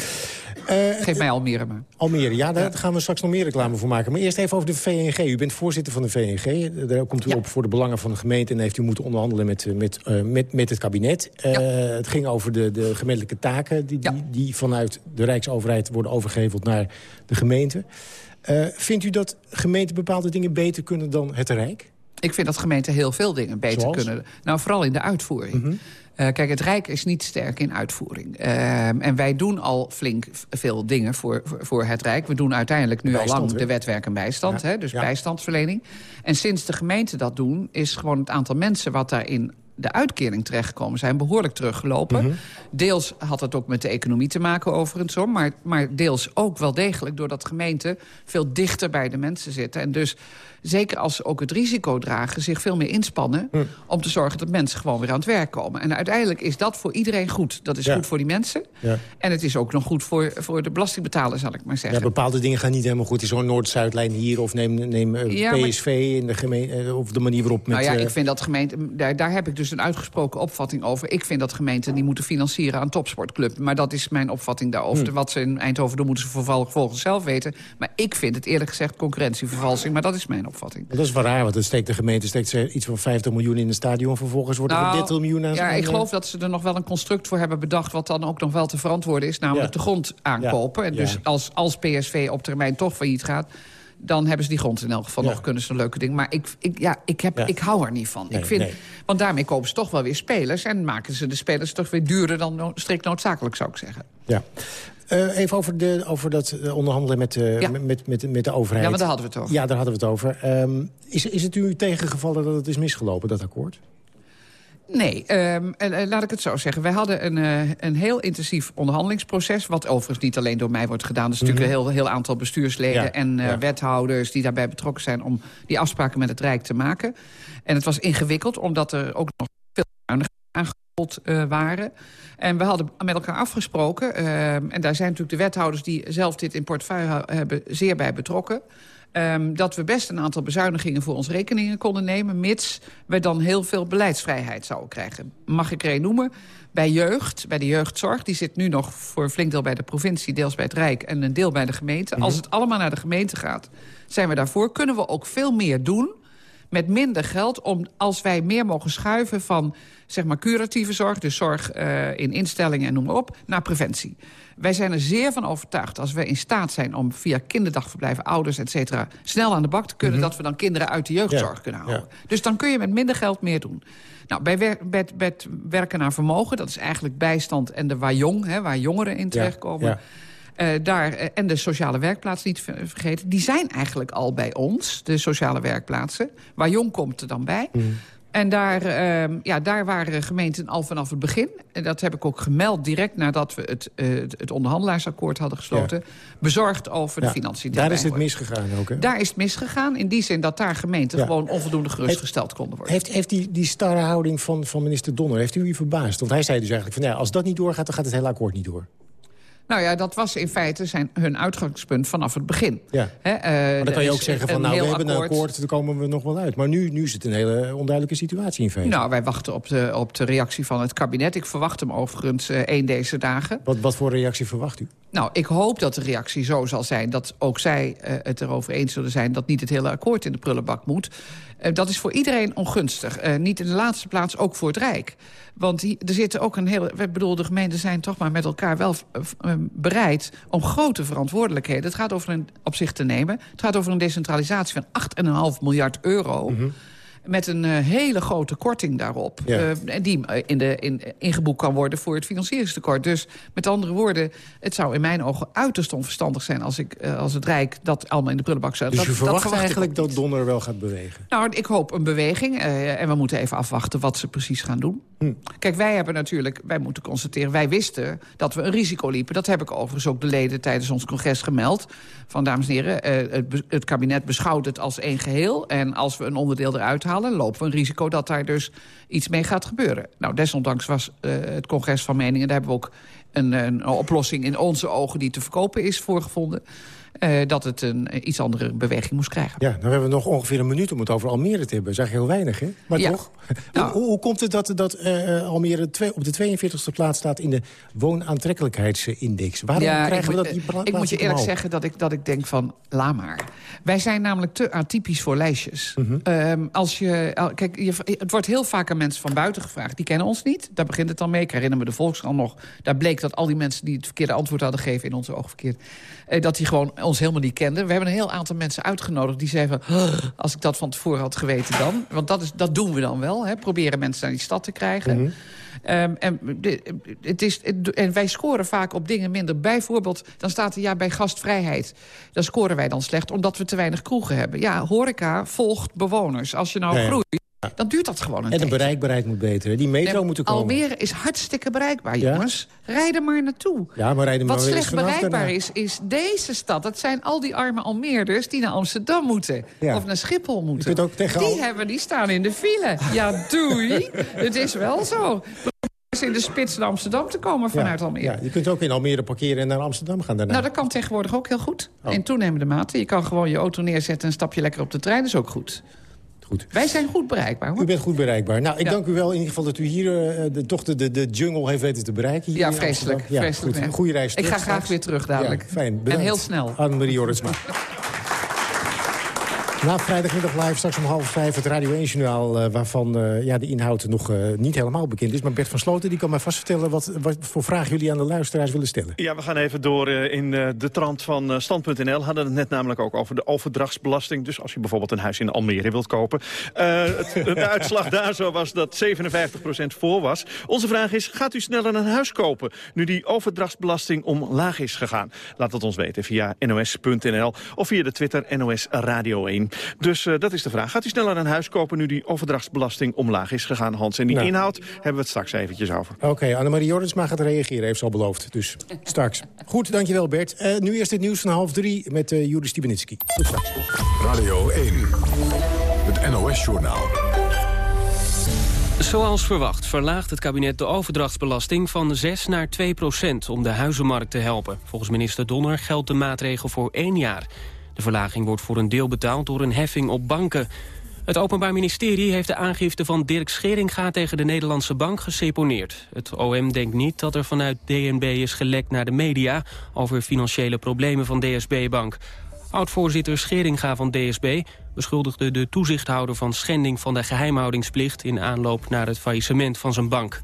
nee. Geef mij Almere maar. Almere, ja, daar gaan we straks nog meer reclame voor maken. Maar eerst even over de VNG. U bent voorzitter van de VNG. Daar komt u op voor de belangen van de gemeente... en heeft u moeten onderhandelen met, eh, met, eh, met, met het kabinet. Eh, Het ging over de, de gemeentelijke taken... Die, die, die vanuit de Rijksoverheid worden overgeheveld naar de gemeente. Eh, vindt u dat gemeenten bepaalde dingen beter kunnen dan het Rijk? Ik vind dat gemeenten heel veel dingen beter Zoals? kunnen. Nou, vooral in de uitvoering. Mhm. Uh, kijk, het Rijk is niet sterk in uitvoering. Uh, en wij doen al flink veel dingen voor, voor, het Rijk. We doen uiteindelijk nu bijstand, al lang de wet werk en bijstand. Ja. Hè, dus ja. bijstandsverlening. En sinds de gemeenten dat doen... is gewoon het aantal mensen wat daarin de uitkering terechtgekomen zijn behoorlijk teruggelopen. Mm -hmm. Deels had het ook met de economie te maken overigens, hoor, maar, maar deels ook wel degelijk... doordat gemeenten veel dichter bij de mensen zitten. En dus zeker als ze ook het risico dragen, zich veel meer inspannen... Hm. om te zorgen dat mensen gewoon weer aan het werk komen. En uiteindelijk is dat voor iedereen goed. Dat is Ja. goed voor die mensen. Ja. En het is ook nog goed voor, voor de belastingbetaler, zal ik maar zeggen. Ja, bepaalde dingen gaan niet helemaal goed. Zo'n Noord-Zuidlijn hier of neem, neem eh, Ja, maar- PSV in de gemeente, eh, of de manier waarop met... nou ja, eh, ik vind dat gemeenten, daar, daar heb ik dus een uitgesproken opvatting over. Ik vind dat gemeenten die moeten financieren aan topsportclub. Maar dat is mijn opvatting daarover. Hm. Wat ze in Eindhoven doen, moeten ze vervolgens volgens zelf weten. Maar ik vind het eerlijk gezegd concurrentievervalsing. Maar dat is mijn opvatting. Dat is wel raar, want dan steekt de gemeente steekt ze iets van 50 miljoen in het stadion. Vervolgens wordt er Nou, 30 miljoen aan... Ja, ik geloof dat ze er nog wel een construct voor hebben bedacht... wat dan ook nog wel te verantwoorden is, namelijk Ja. de grond aankopen. Ja, En dus als, als PSV op termijn toch failliet gaat... dan hebben ze die grond in elk geval Ja. nog, kunnen ze een leuke ding. Maar ik, ik, ja, ik, heb, Ja. ik hou er niet van. Nee, ik vind, nee. Want daarmee kopen ze toch wel weer spelers... en maken ze de spelers toch weer duurder dan no strikt noodzakelijk, zou ik zeggen. Ja. Eh, even over, de, over dat eh, onderhandelen met, Ja. met, met, met de overheid. Ja, maar daar hadden we het over. Ja, daar hadden we het over. Ehm, is, is het u tegengevallen dat het is misgelopen, dat akkoord? Nee, ehm, eh, eh, laat ik het zo zeggen. Wij hadden een, eh, een heel intensief onderhandelingsproces... wat overigens niet alleen door mij wordt gedaan. Er is natuurlijk een heel, heel aantal bestuursleden Ja, en ja. wethouders... die daarbij betrokken zijn om die afspraken met het Rijk te maken. En het was ingewikkeld, omdat er ook nog veel aangekoppeld waren. En we hadden met elkaar afgesproken... ehm, en daar zijn natuurlijk de wethouders die zelf dit in portefeuille hebben... zeer bij betrokken... Ehm, dat we best een aantal bezuinigingen voor ons rekeningen konden nemen... mits we dan heel veel beleidsvrijheid zouden krijgen. Mag ik er een noemen? Bij jeugd, bij de jeugdzorg, die zit nu nog voor een flink deel bij de provincie... deels bij het Rijk en een deel bij de gemeente. Als het allemaal naar de gemeente gaat, zijn we daarvoor. Kunnen we ook veel meer doen met minder geld... om als wij meer mogen schuiven van zeg maar curatieve zorg... dus zorg eh, in instellingen en noem maar op, naar preventie. Wij zijn er zeer van overtuigd als we in staat zijn... om via kinderdagverblijven, ouders, et cetera... snel aan de bak te kunnen... dat we dan kinderen uit de jeugdzorg Ja, kunnen houden. ja. Dus dan kun je met minder geld meer doen. Nou, bij, wer bij, werken naar vermogen... dat is eigenlijk bijstand en de Wajong, hè, waar jongeren in terechtkomen... ja. Eh, daar, eh, en de sociale werkplaats niet ver- vergeten. Die zijn eigenlijk al bij ons, de sociale werkplaatsen. Waar Jong komt er dan bij. Mm. En daar, ehm, ja, daar waren gemeenten al vanaf het begin. En dat heb ik ook gemeld direct nadat we het, eh, het, onderhandelaarsakkoord hadden gesloten. Bezorgd over de financiën. Daar is het misgegaan ook, hè? Daar is het misgegaan. In die zin dat daar gemeenten Ja. gewoon onvoldoende gerustgesteld konden worden. Heeft, heeft die, die starre houding van, van minister Donner, heeft u u verbaasd? Want hij zei dus eigenlijk van, ja, als dat niet doorgaat, dan gaat het hele akkoord niet door. Nou ja, dat was in feite zijn, hun uitgangspunt vanaf het begin. Ja. Hè, eh, Maar dan kan je ook zeggen van, nou, we hebben een akkoord, daar komen we nog wel uit. Maar nu, nu is het een hele onduidelijke situatie in feite. Nou, wij wachten op de, op de reactie van het kabinet. Ik verwacht hem overigens eh één deze dagen. Wat, wat voor reactie verwacht u? Nou, ik hoop dat de reactie zo zal zijn... dat ook zij eh, het erover eens zullen zijn... dat niet het hele akkoord in de prullenbak moet. Eh, dat is voor iedereen ongunstig. Eh, niet in de laatste plaats ook voor het Rijk. Want er zitten ook een hele... Ik bedoel, de gemeenten zijn toch maar met elkaar wel eh, bereid... om grote verantwoordelijkheden... het gaat over een, op zich te nemen. Het gaat over een decentralisatie van 8,5 miljard euro... Met een eh, hele grote korting daarop. Ja. Eh, en die eh, in de, in, ingeboekt kan worden voor het financieringstekort. Dus met andere woorden, het zou in mijn ogen uiterst onverstandig zijn... als, ik, als het Rijk dat allemaal in de prullenbak zou... Dus dat, u verwacht verwacht ik eigenlijk dat. Donner wel gaat bewegen? Nou, ik hoop een beweging. en we moeten even afwachten wat ze precies gaan doen. Hm. Kijk, wij hebben natuurlijk, wij moeten constateren... wij wisten dat we een risico liepen. Dat heb ik overigens ook de leden tijdens ons congres gemeld. Van, dames en heren, het, het kabinet beschouwt het als één geheel. En als we een onderdeel eruit halen... lopen we een risico dat daar dus iets mee gaat gebeuren. Nou, desondanks was eh, het congres van meningen... daar hebben we ook een, een oplossing in onze ogen die te verkopen is voorgevonden... dat het een iets andere beweging moest krijgen. Ja, dan hebben we nog ongeveer een minuut om het over Almere te hebben. Dat is eigenlijk heel weinig, hè? Maar Ja. toch. Nou. hoe, hoe komt het dat, dat eh, eh, Almere op de 42e plaats staat... in de woonaantrekkelijkheidsindex? Waarom krijgen we dat die pla- ik moet plaats je eerlijk zeggen dat ik, dat ik denk van, laat maar. Wij zijn namelijk te atypisch voor lijstjes. Mhm. Ehm, als je, kijk, je, het wordt heel vaak aan mensen van buiten gevraagd. Die kennen ons niet, daar begint het dan mee. Ik herinner me de Volkskrant nog. Daar bleek dat al die mensen die het verkeerde antwoord hadden gegeven... in onze ogen verkeerd, eh, dat die gewoon ons helemaal niet kenden. We hebben een heel aantal mensen uitgenodigd die zeiden... als ik dat van tevoren had geweten dan. Want dat, is, dat doen we dan wel. Hè? Proberen mensen naar die stad te krijgen. Mhm. Ehm, en, de- het is, en wij scoren vaak op dingen minder. Bijvoorbeeld, dan staat er ja bij gastvrijheid. Dan scoren wij dan slecht omdat we te weinig kroegen hebben. Ja, horeca volgt bewoners. Als je nou groeit, dan duurt dat gewoon een En de bereikbaarheid moet beter. Die metro Nee, moet er komen. Almere is hartstikke bereikbaar, jongens. Rijd er maar naartoe. Ja, maar rijden Wat maar eens slecht bereikbaar daarna. is, is deze stad. Dat zijn al die arme Almeerders die naar Amsterdam moeten. Ja. Of naar Schiphol moeten. kunt ook tegen die al- hebben, die staan in de file. Ja, doei. Het is wel zo. In de spits naar Amsterdam te komen vanuit ja, Almere. Ja, je kunt ook in Almere parkeren en naar Amsterdam gaan daarna. Nou, dat kan tegenwoordig ook heel goed. Oh. In toenemende mate. Je kan gewoon je auto neerzetten en stap je lekker op de trein. Dat is ook goed. Goed. Wij zijn goed bereikbaar, hoor. U bent goed bereikbaar. Nou, ik Ja. dank u wel in ieder geval dat u hier eh, de, toch de, de, de jungle heeft weten te bereiken. Hier Ja, vreselijk. Ja, vreselijk goed. Goede reis Ik terug ga graag straks. weer terug dadelijk. Ja, fijn, bedankt. En heel snel. Annemarie Jorritsma. Na vrijdagmiddag live, straks om half vijf, het Radio 1-journaal... eh, waarvan eh, ja, de inhoud nog eh, niet helemaal bekend is. Maar Bert van Sloten die kan mij vast vertellen... Wat, wat voor vragen jullie aan de luisteraars willen stellen. Ja, we gaan even door in de trant van Stand.nl. hadden het net namelijk ook over de overdrachtsbelasting. Dus als je bijvoorbeeld een huis in Almere wilt kopen. Het, de uitslag daar zo was dat 57% voor was. Onze vraag is, gaat u sneller een huis kopen... nu die overdrachtsbelasting omlaag is gegaan? Laat het ons weten via nos.nl of via de Twitter NOS Radio 1. Dus eh, dat is de vraag. Gaat u sneller een huis kopen nu die overdrachtsbelasting omlaag is gegaan, Hans? En die Nou. inhoud hebben we het straks eventjes over. Oké, Annemarie Jorritsma gaat reageren, heeft ze al beloofd. Dus straks. Goed, dankjewel Bert. Eh, nu eerst het nieuws van half drie met uh, Juri. Tot straks. Radio 1, het NOS-journaal. Zoals verwacht verlaagt het kabinet de overdrachtsbelasting van 6 naar 2 procent om de huizenmarkt te helpen. Volgens minister Donner geldt de maatregel voor één jaar. De verlaging wordt voor een deel betaald door een heffing op banken. Het Openbaar Ministerie heeft de aangifte van Dirk Scheringa tegen de Nederlandse bank geseponeerd. Het OM denkt niet dat er vanuit DNB is gelekt naar de media over financiële problemen van DSB-bank. Oud-voorzitter Scheringa van DSB beschuldigde de toezichthouder van schending van de geheimhoudingsplicht in aanloop naar het faillissement van zijn bank.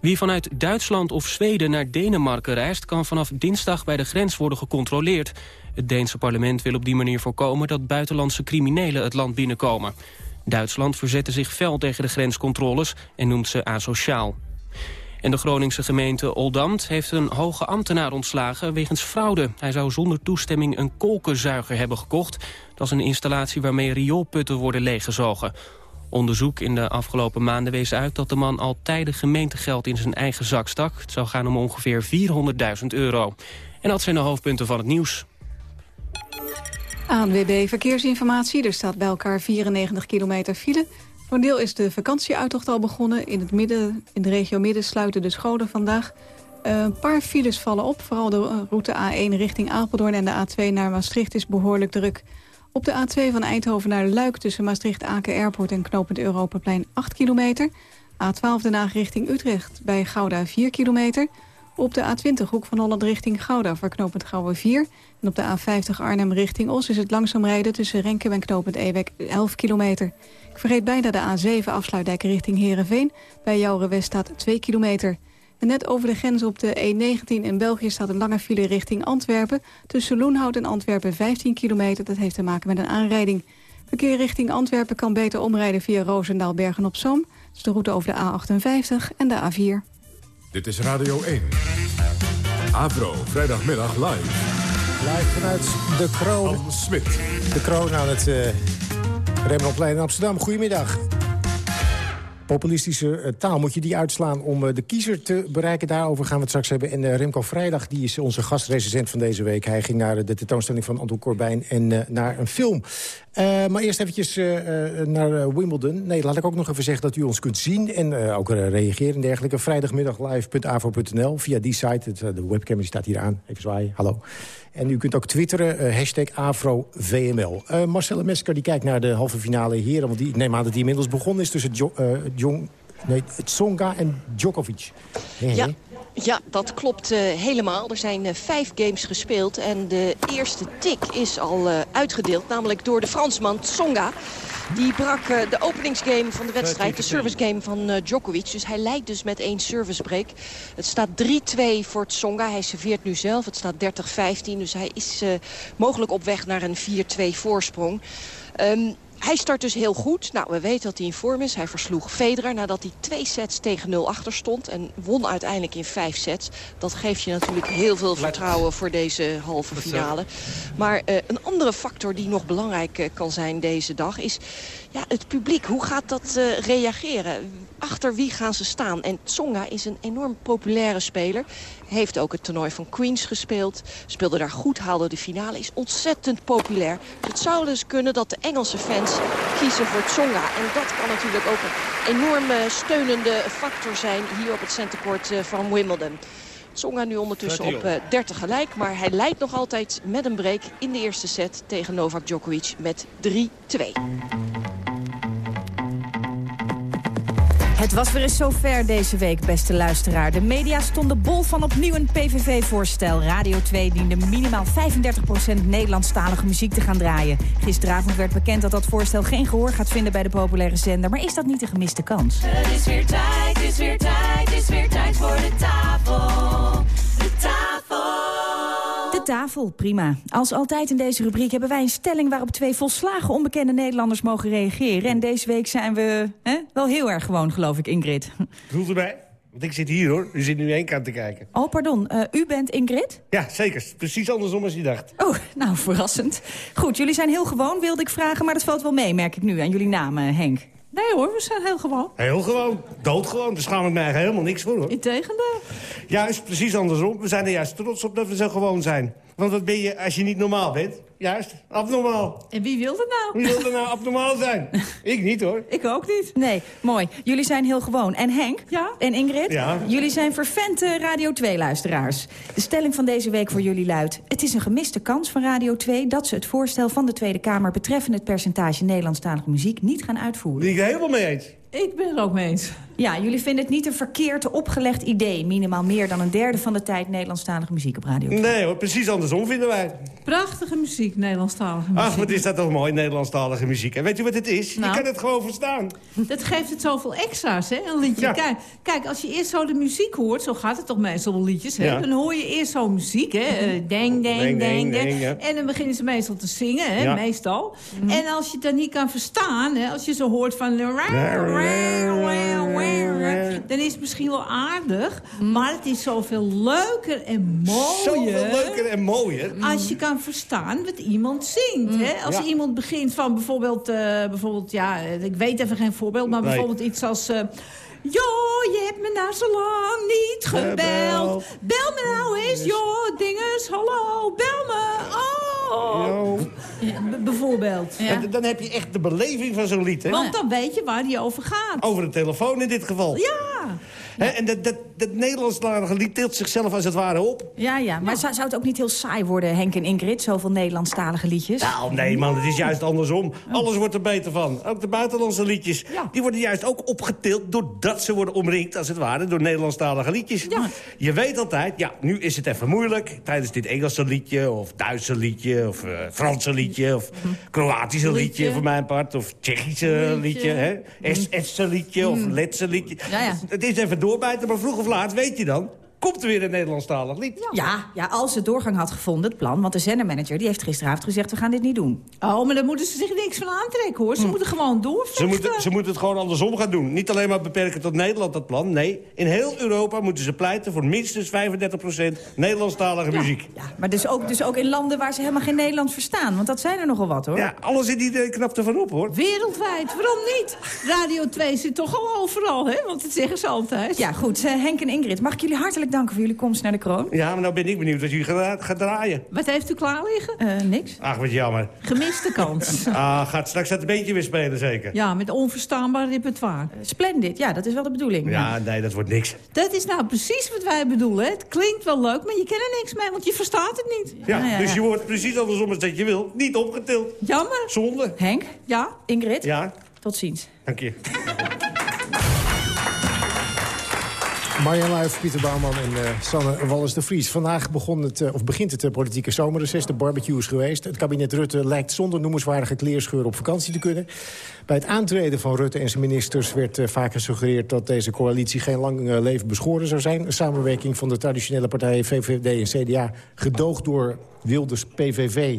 Wie vanuit Duitsland of Zweden naar Denemarken reist... kan vanaf dinsdag bij de grens worden gecontroleerd. Het Deense parlement wil op die manier voorkomen... dat buitenlandse criminelen het land binnenkomen. Duitsland verzette zich fel tegen de grenscontroles... en noemt ze asociaal. En de Groningse gemeente Oldambt heeft een hoge ambtenaar ontslagen wegens fraude. Hij zou zonder toestemming een kolkenzuiger hebben gekocht. Dat is een installatie waarmee rioolputten worden leeggezogen. Onderzoek in de afgelopen maanden wees uit dat de man al tijden gemeentegeld in zijn eigen zak stak. Het zou gaan om ongeveer 400.000 euro. En dat zijn de hoofdpunten van het nieuws. ANWB Verkeersinformatie. Er staat bij elkaar 94 kilometer file. Voor deel is de vakantieuittocht al begonnen. In, het midden, in de regio Midden sluiten de scholen vandaag. Uh, een paar files vallen op. Vooral de uh, route A1 richting Apeldoorn en de A2 naar Maastricht is behoorlijk druk. Op de A2 van Eindhoven naar Luik tussen Maastricht-Aken Airport en Knopend Europaplein 8 kilometer. A12 Den Haag richting Utrecht bij Gouda 4 kilometer. Op de A20 Hoek van Holland richting Gouda voor Knopend Gouwen 4. En op de A50 Arnhem richting Os is het langzaam rijden tussen Renkum en Knopend Ewek 11 kilometer. Ik vergeet bijna de A7 afsluitdijk richting Heerenveen. Bij Jourenwest staat 2 kilometer. En net over de grens op de E19 in België staat een lange file richting Antwerpen. Tussen Loenhout en Antwerpen 15 kilometer. Dat heeft te maken met een aanrijding. Verkeer richting Antwerpen kan beter omrijden via Roosendaal Bergen op Zoom. Dat is de route over de A58 en de A4. Dit is Radio 1. Avro, vrijdagmiddag live. Live vanuit de Kroon. Smit. De Kroon aan het uh, Rembrandtplein in Amsterdam. Goedemiddag. Populistische uh, taal moet je die uitslaan om uh, de kiezer te bereiken. Daarover gaan we het straks hebben. En uh, Remco Vrijdag die is onze gastrecensent van deze week. Hij ging naar de tentoonstelling van Anton Corbijn en naar een film. maar eerst eventjes naar Wimbledon. Nee, laat ik ook nog even zeggen dat u ons kunt zien... en ook reageren en dergelijke. Vrijdagmiddag live.avo.nl via die site. De webcam die staat hier aan. Even zwaaien. Hallo. En u kunt ook twitteren, uh, hashtag AfroVML. Uh, Marcelle Mesker die kijkt naar de halve finale heren... want die, ik neem aan dat die inmiddels begonnen is tussen jo, uh, Jong, nee, Tsonga en Djokovic. Ja. Ja, dat klopt uh, helemaal. Er zijn uh, vijf games gespeeld en de eerste tik is al uh, uitgedeeld. Namelijk door de Fransman Tsonga. Die brak de openingsgame van de wedstrijd, de servicegame van Djokovic. Dus hij leidt dus met één servicebreak. Het staat 3-2 voor Tsonga. Hij serveert nu zelf. Het staat 30-15. Dus hij is mogelijk op weg naar een 4-2 voorsprong. Um, hij start dus heel goed. Nou, we weten dat hij in vorm is. Hij versloeg Federer nadat hij twee sets tegen nul achter stond. En won uiteindelijk in vijf sets. Dat geeft je natuurlijk heel veel vertrouwen voor deze halve finale. Maar uh, een andere factor die nog belangrijk uh, kan zijn deze dag is... Ja, het publiek. Hoe gaat dat uh, reageren? Achter wie gaan ze staan? En Tsonga is een enorm populaire speler. Heeft ook het toernooi van Queens gespeeld. Speelde daar goed, haalde de finale. Is ontzettend populair. Het zou dus kunnen dat de Engelse fans kiezen voor Tsonga. En dat kan natuurlijk ook een enorme steunende factor zijn... hier op het centercourt van Wimbledon. Tsonga nu ondertussen op uh, 30 gelijk. Maar hij leidt nog altijd met een break in de eerste set tegen Novak Djokovic met 3-2. Het was weer eens zover deze week, beste luisteraar. De media stonden bol van opnieuw een PVV-voorstel. Radio 2 diende minimaal 35% Nederlandstalige muziek te gaan draaien. Gisteravond werd bekend dat dat voorstel geen gehoor gaat vinden bij de populaire zender. Maar is dat niet een gemiste kans? Het is weer tijd, het is weer tijd, het is weer tijd voor de tafel. Tafel. Prima. Als altijd in deze rubriek hebben wij een stelling... waarop twee volslagen onbekende Nederlanders mogen reageren. En deze week zijn we hè, wel heel erg gewoon, geloof ik, Ingrid. Voelt erbij? Want ik zit hier, hoor. U zit nu één kant te kijken. Oh, pardon. Uh, u bent Ingrid? Ja, zeker. Precies andersom als je dacht. Oh, nou, verrassend. Goed, jullie zijn heel gewoon, wilde ik vragen... maar dat valt wel mee, merk ik nu, aan jullie namen, Henk. Nee hoor, we zijn heel gewoon. Heel gewoon. Doodgewoon. Daar schaam ik mij eigenlijk helemaal niks voor, hoor. Integendeel. Juist, precies andersom. We zijn er juist trots op dat we zo gewoon zijn. Want wat ben je als je niet normaal bent? Juist, abnormaal. En wie wil dat nou? Wie wil er nou abnormaal zijn? ik niet, hoor. Ik ook niet. Nee, mooi. Jullie zijn heel gewoon. En Henk? Ja? En Ingrid? Ja? Jullie zijn vervente Radio 2-luisteraars. De stelling van deze week voor jullie luidt... het is een gemiste kans van Radio 2... dat ze het voorstel van de Tweede Kamer... betreffende het percentage Nederlandstalige muziek... niet gaan uitvoeren. Ben ik er helemaal mee eens. Ik ben er ook mee eens. Ja, jullie vinden het niet een verkeerd opgelegd idee... minimaal meer dan een derde van de tijd Nederlandstalige muziek op radio. 2. Nee hoor, precies andersom vinden wij. Prachtige muziek, Nederlandstalige muziek. Ach, wat is dat toch mooi, Nederlandstalige muziek. En weet je wat het is? Nou. je kan het gewoon verstaan. Dat geeft het zoveel extra's, hè, een liedje. Ja. Kijk, kijk, als je eerst zo de muziek hoort... zo gaat het toch meestal wel liedjes, hè? Ja. Dan hoor je eerst zo muziek, hè? eh, Deng, deng, Deng, deng, deng, deng. deng, ja. En dan beginnen ze meestal te zingen, hè, Ja. meestal. En als je het dan niet kan verstaan, hè, als je zo hoort van... dan is het misschien wel aardig... maar het is zoveel leuker en mooier... Zoveel leuker en mooier. Als je kan verstaan wat iemand zingt. Hè? Als Ja. iemand begint van bijvoorbeeld, eh, bijvoorbeeld... ja, eh, ik weet even geen voorbeeld... maar Nee. bijvoorbeeld iets als... eh Jo, je hebt me nou zo lang niet gebeld. Bel me nou eens, joh, dinges, hallo, bel me. Oh. Ja, bijvoorbeeld. En dan heb je echt de beleving van zo'n lied, hè? Want dan weet je waar die over gaat. Over de telefoon in dit geval. Ja. En dat, dat, dat Nederlandstalige lied tilt zichzelf als het ware op. Ja, ja. Maar Zou, zou het ook niet heel saai worden, Henk en Ingrid? Zoveel Nederlandstalige liedjes? Nou, nee man, het is juist andersom. Alles wordt er beter van. Ook de buitenlandse liedjes. Die worden juist ook opgetild doordat ze worden omringd, als het ware, door Nederlandstalige liedjes. Je weet altijd, ja, nu is het even moeilijk. Tijdens dit Engelse liedje, of Duitse liedje, of eh, Franse liedje, of Kroatische liedje, Liedje. voor mijn part. Of Tsjechische liedje, hè. Es- Estse liedje, of Letse liedje. Ja, ja. Het is even doorbijten, maar vroeg of laat, weet je dan... komt er weer een Nederlandstalig lied. Ja, ja, als het doorgang had gevonden, het plan. Want de zendermanager die heeft gisteravond gezegd, we gaan dit niet doen. Oh, maar daar moeten ze zich niks van aantrekken, hoor. Ze moeten gewoon doorvechten. Ze moeten, ze moeten het gewoon andersom gaan doen. Niet alleen maar beperken tot Nederland, dat plan. Nee, in heel Europa moeten ze pleiten voor minstens 35% Nederlandstalige muziek. Ja, maar dus ook, dus ook in landen waar ze helemaal geen Nederlands verstaan. Want dat zijn er nogal wat, hoor. Ja, alles in die knap ervan op, hoor. Wereldwijd, waarom niet? Radio 2 zit toch al overal, hè? Want dat zeggen ze altijd. Ja, goed. eh, Henk en Ingrid, mag ik jullie hartelijk danken voor jullie komst naar de kroon? Ja, maar nou ben ik benieuwd wat jullie gaat, gaat draaien. Wat heeft u klaar liggen? Eh, niks. Ach, wat jammer. Gemiste kans. Ah, gaat straks het beentje weer spelen, zeker? Ja, met onverstaanbaar repertoire. Splendid, ja, dat is wel de bedoeling. Ja, nee, dat wordt niks. Dat is nou precies wat wij bedoelen. Het klinkt wel leuk, maar je kan er niks mee, want je verstaat het niet. Ja, dus je wordt precies andersom als dat je wil. Niet opgetild. Jammer. Zonde. Henk? Ja? Ingrid? Ja, Tot ziens. dank je. Marjan Luijf, Pieter Bouwman en uh, Sanne Wallis de Vries. Vandaag begon het, uh, of begint het uh, politieke zomerreces. De barbecue is geweest. Het kabinet Rutte lijkt zonder noemenswaardige kleerscheur op vakantie te kunnen. Bij het aantreden van Rutte en zijn ministers werd vaak gesuggereerd... dat deze coalitie geen lang leven beschoren zou zijn. Een samenwerking van de traditionele partijen VVD en CDA... gedoogd door Wilders PVV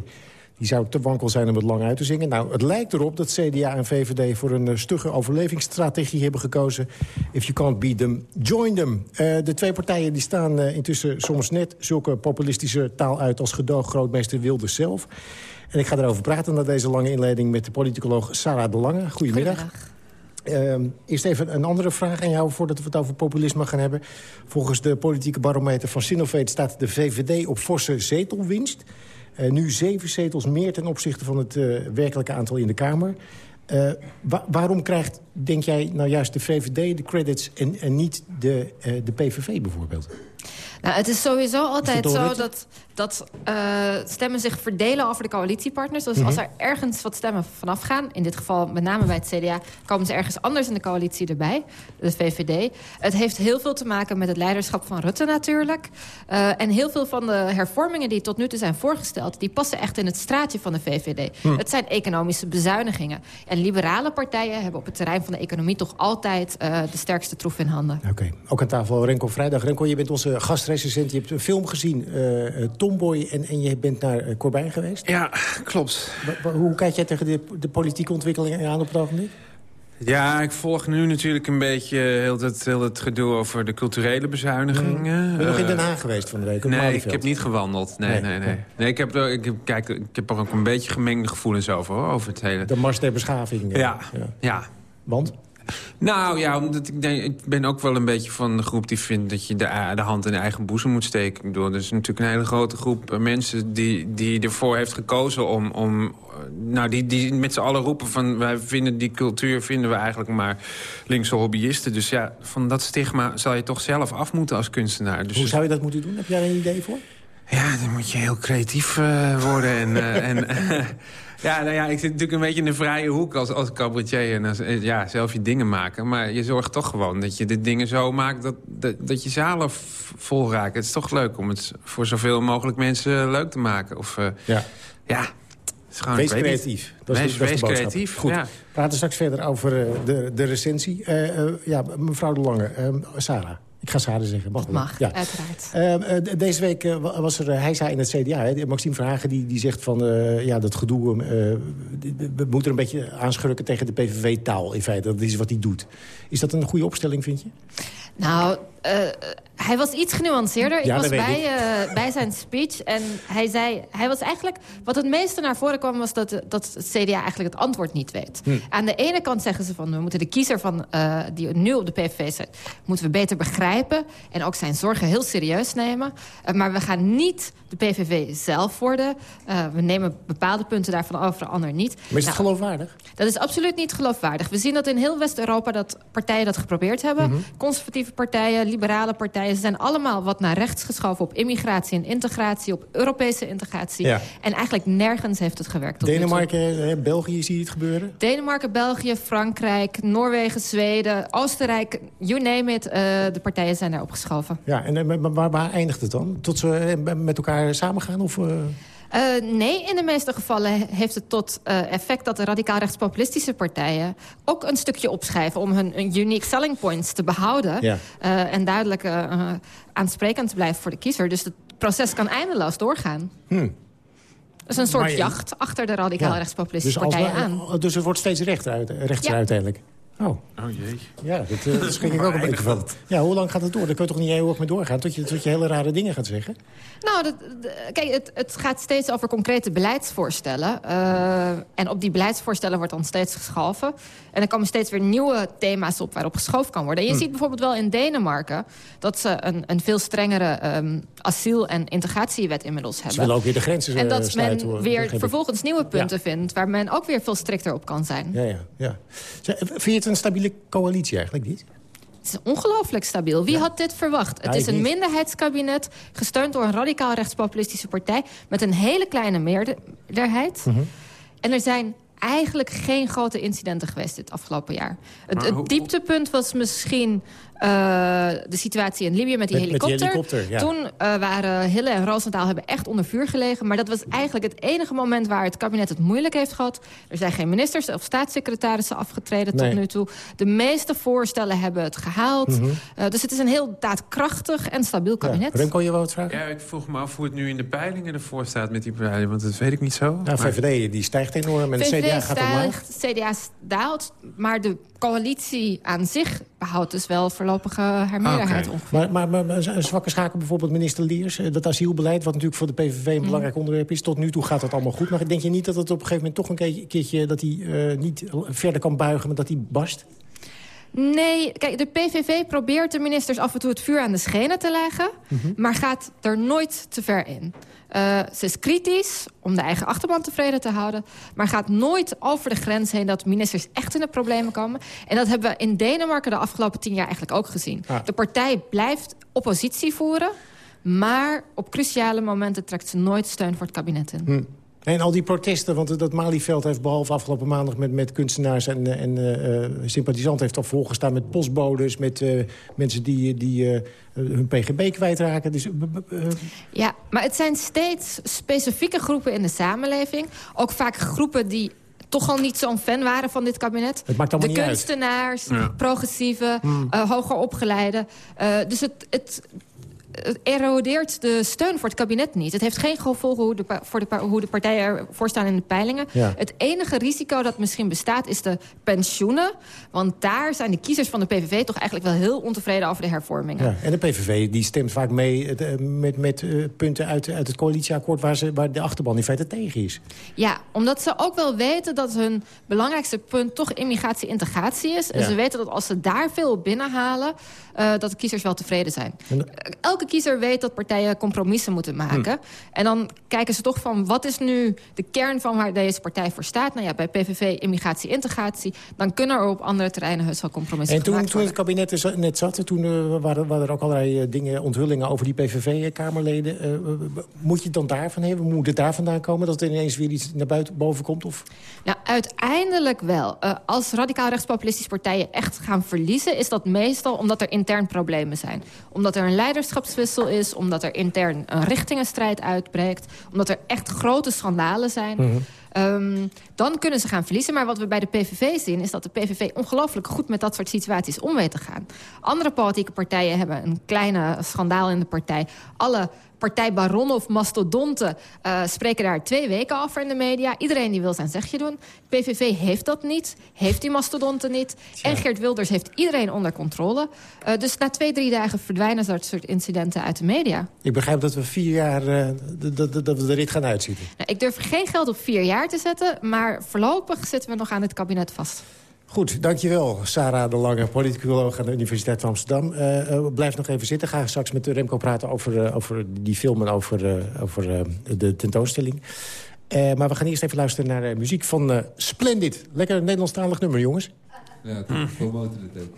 die zou te wankel zijn om het lang uit te zingen. Nou, het lijkt erop dat CDA en VVD voor een uh, stugge overlevingsstrategie hebben gekozen. If you can't beat them, join them. Uh, de twee partijen die staan uh, intussen soms net zulke populistische taal uit... als gedoog grootmeester Wilders zelf. En ik ga erover praten na deze lange inleiding... met de politicoloog Sarah de Lange. Goedemiddag. Goedemiddag. Uh, eerst even een andere vraag aan jou voordat we het over populisme gaan hebben. Volgens de politieke barometer van Sinovate staat de VVD op forse zetelwinst. Uh, nu zeven zetels meer ten opzichte van het uh, werkelijke aantal in de Kamer. Wa waarom krijgt, denk jij, nou juist de VVD de credits... en, en niet de, de PVV bijvoorbeeld? Nou, het is sowieso altijd zo dat, dat uh, stemmen zich verdelen over de coalitiepartners. Dus mm -hmm. als er ergens wat stemmen vanaf gaan... in dit geval met name bij het CDA... komen ze ergens anders in de coalitie erbij, de VVD. Het heeft heel veel te maken met het leiderschap van Rutte natuurlijk. Uh, en heel veel van de hervormingen die tot nu toe zijn voorgesteld... die passen echt in het straatje van de VVD. Hm. Het zijn economische bezuinigingen. En liberale partijen hebben op het terrein van de economie... toch altijd uh, de sterkste troef in handen. Oké, okay. ook aan tafel Renko Vrijdag. Renko, je bent onze Je hebt een film gezien, Tomboy en, en je bent naar uh, Corbijn geweest? Ja, klopt. W hoe kijk jij tegen de, de politieke ontwikkelingen aan op het ogenblik? Ja, ik volg nu natuurlijk een beetje heel het, heel het gedoe over de culturele bezuinigingen. Ben je nog in Den Haag geweest van de week? Nee, ik heb niet gewandeld. Nee, nee, nee. nee. nee ik, heb, ik, heb, kijk, ik heb er ook een beetje gemengde gevoelens over, hoor, over het hele... De mars der beschaving. Ja, ja. ja. Want? Nou ja, omdat ik, denk, ik ben ook wel een beetje van de groep die vindt... dat je de, de hand in de eigen boezem moet steken. Ik bedoel, er is natuurlijk een hele grote groep mensen... die, die ervoor heeft gekozen om... om nou, die, die met z'n allen roepen van... wij vinden die cultuur vinden we eigenlijk maar linkse hobbyisten. Dus ja, van dat stigma zal je toch zelf af moeten als kunstenaar. Dus Hoe zou je dat moeten doen? Heb jij een idee voor? Ja, dan moet je heel creatief uh, worden en... Uh, en Ja, nou ja, ik zit natuurlijk een beetje in de vrije hoek als, als cabaretier. En als, ja, zelf je dingen maken. Maar je zorgt toch gewoon dat je de dingen zo maakt... dat, dat, dat je zalen vol raken. Het is toch leuk om het voor zoveel mogelijk mensen leuk te maken. Of, uh, ja. ja. Gewoon, wees creatief. Dat is, wees, wees creatief, Goed. Ja. We praten straks verder over de, de recensie. Uh, uh, ja, mevrouw de Lange, Sarah. Ik ga Sarah zeggen. Mag, Mag ja. uiteraard. Uh, deze week uh, was er, hij zei in het CDA, hè, Maxime Verhagen, die, die zegt van... Uh, ja, dat gedoe, we moeten een beetje aanschurken tegen de PVV-taal in feite. Dat is wat hij doet. Is dat een goede opstelling, vind je? Nou, uh, hij was iets genuanceerder. Ik was bij, ik. Uh, bij zijn speech en hij zei... Hij was eigenlijk, wat het meeste naar voren kwam... was dat, dat het CDA eigenlijk het antwoord niet weet. Hm. Aan de ene kant zeggen ze van... we moeten de kiezer van, uh, die nu op de PVV zit... moeten we beter begrijpen en ook zijn zorgen heel serieus nemen. maar we gaan niet de PVV zelf worden. we nemen bepaalde punten daarvan over, de ander niet. Maar is het nou, geloofwaardig? Dat is absoluut niet geloofwaardig. We zien dat in heel West-Europa dat partijen dat geprobeerd hebben. -hmm. Conservatieve partijen, liberale partijen... ze zijn allemaal wat naar rechts geschoven op immigratie en integratie... op Europese integratie. Ja. En eigenlijk nergens heeft het gewerkt. Denemarken, België zie je het gebeuren? Denemarken, België, Frankrijk, Noorwegen, Zweden, Oostenrijk... you name it, uh, de partijen zijn daarop geschoven. Ja, en waar, waar eindigt het dan? Tot ze met elkaar samengaan? Of, uh... Uh, nee, in de meeste gevallen heeft het tot uh, effect dat de radicaal rechtspopulistische partijen ook een stukje opschrijven om hun, hun unique selling points te behouden ja. uh, en duidelijk aansprekend te blijven voor de kiezer. Dus het proces kan eindeloos doorgaan. Hmm. Dat is een soort je, jacht achter de radicaal ja, rechtspopulistische dus partijen aan. Dus het wordt steeds rechter, rechter ja. uiteindelijk? Oh. oh jee. Ja, dat, uh, dat schrik ik ook een beetje van. Ja, hoe lang gaat het door? Daar kun je toch niet heel erg mee doorgaan... tot je, tot je hele rare dingen gaat zeggen? Nou, dat, kijk, het, het gaat steeds over concrete beleidsvoorstellen. Uh, en op die beleidsvoorstellen wordt dan steeds geschoven. En er komen steeds weer nieuwe thema's op waarop geschoven kan worden. En je hm. ziet bijvoorbeeld wel in Denemarken... dat ze een, een veel strengere um, asiel- en integratiewet inmiddels hebben. Ze willen ook weer de grenzen En dat men worden, weer vervolgens nieuwe punten ja. vindt... waar men ook weer veel strikter op kan zijn. Ja, ja, ja. Vind je het een stabiele coalitie eigenlijk, niet? Het is ongelooflijk stabiel. Wie ja. had dit verwacht? Ja, het is een niet. minderheidskabinet, gesteund door een radicaal rechtspopulistische partij... met een hele kleine meerderheid. Mhm. Mm -hmm. En er zijn eigenlijk geen grote incidenten geweest dit afgelopen jaar. Het, het dieptepunt was misschien de situatie in Libië met die Met- met die helikopter. ja. Toen eh, waren Hille en Roosentaal hebben echt onder vuur gelegen. Maar dat was eigenlijk het enige moment waar het kabinet het moeilijk heeft gehad. Er zijn geen ministers of staatssecretarissen afgetreden Nee. tot nu toe. De meeste voorstellen hebben het gehaald. Mhm. Eh, dus het is een heel daadkrachtig en stabiel kabinet. Remco, je wou het vragen? Ja, ik vroeg me af hoe het nu in de peilingen ervoor staat met die peilingen. Want dat weet ik niet zo. Nou, Maar- VVD die stijgt enorm en de VVD CDA gaat omlaag. stijgt, CDA daalt, maar de coalitie aan zich behoudt dus wel voorlopige haar meerderheid ongeveer. Maar, maar, maar, zwakke schakel, bijvoorbeeld minister Leers... eh, dat asielbeleid, wat natuurlijk voor de PVV een Mhm. belangrijk onderwerp is... tot nu toe gaat dat allemaal goed. Maar denk je niet dat het op een gegeven moment toch een keertje... keertje dat hij eh, niet verder kan buigen, maar dat hij barst? Nee, kijk, de PVV probeert de ministers af en toe het vuur aan de schenen te leggen... Mhm. maar gaat er nooit te ver in. Eh, ze is kritisch om de eigen achterban tevreden te houden... maar gaat nooit over de grens heen dat ministers echt in de problemen komen. En dat hebben we in Denemarken de afgelopen tien jaar eigenlijk ook gezien. Ah. De partij blijft oppositie voeren... maar op cruciale momenten trekt ze nooit steun voor het kabinet in. En al die protesten, want dat Malieveld heeft behalve afgelopen maandag... met, met kunstenaars en, eh, en eh, eh, sympathisanten heeft al volgestaan... met postbodes, met eh, mensen die, die eh, hun pgb kwijtraken. Dus, Ja, maar het zijn steeds specifieke groepen in de samenleving. Ook vaak groepen die toch al niet zo'n fan waren van dit kabinet. Het maakt allemaal de niet uit. kunstenaars, Ja. progressieve, Hmm. hoger opgeleide. Eh, dus het, het, het erodeert de steun voor het kabinet niet. Het heeft geen gevolgen hoe de, voor de, hoe de partijen ervoor staan in de peilingen. Ja. Het enige risico dat misschien bestaat is de pensioenen. Want daar zijn de kiezers van de PVV toch eigenlijk wel heel ontevreden over de hervormingen. ja. En de PVV die stemt vaak mee eh, met, met eh, punten uit, uit het coalitieakkoord... Waar, ze, waar de achterban in feite tegen is. Ja, omdat ze ook wel weten dat hun belangrijkste punt toch immigratie-integratie is. En Ja. ze weten dat als ze daar veel op binnenhalen, eh, dat de kiezers wel tevreden zijn. Elke kiezer weet dat partijen compromissen moeten maken. Hm. En dan kijken ze toch van, wat is nu de kern van waar deze partij voor staat? Nou ja, bij PVV immigratie-integratie. Dan kunnen er op andere terreinen heus wel compromissen En toen, gemaakt toen het worden. kabinet net zat, toen eh, waren, waren er ook allerlei eh, dingen, onthullingen over die PVV-kamerleden. Eh, moet je het dan daarvan hebben? Moet het daar vandaan komen dat er ineens weer iets naar buiten boven komt? Of? Nou, uiteindelijk wel. Als radicaal-rechtspopulistische partijen echt gaan verliezen... is dat meestal omdat er intern problemen zijn. Omdat er een leiderschapswissel is, omdat er intern een richtingenstrijd uitbreekt... omdat er echt grote schandalen zijn... Mhm. Ehm, dan kunnen ze gaan verliezen. Maar wat we bij de PVV zien... is dat de PVV ongelooflijk goed met dat soort situaties om weet te gaan. Andere politieke partijen hebben een kleine schandaal in de partij. Alle partijbaronnen of mastodonten eh, spreken daar twee weken over in de media. Iedereen die wil zijn zegje doen. PVV heeft dat niet, heeft die mastodonten niet. En Geert Wilders heeft iedereen onder controle. Eh, dus na twee, drie dagen verdwijnen dat soort incidenten uit de media. Ik begrijp dat we vier jaar d- dat we de rit gaan uitzitten. Nou, ik durf geen geld op vier jaar te zetten... maar voorlopig zitten we nog aan het kabinet vast. Goed, dankjewel. Sarah de Lange, politicoloog aan de Universiteit van Amsterdam. Eh, blijf nog even zitten. Ga straks met Remco praten over, eh, over die film en over, over de tentoonstelling. Maar we gaan eerst even luisteren naar muziek van Splendid. Lekker Nederlandstalig nummer, jongens. Ja, ik promoten het ook.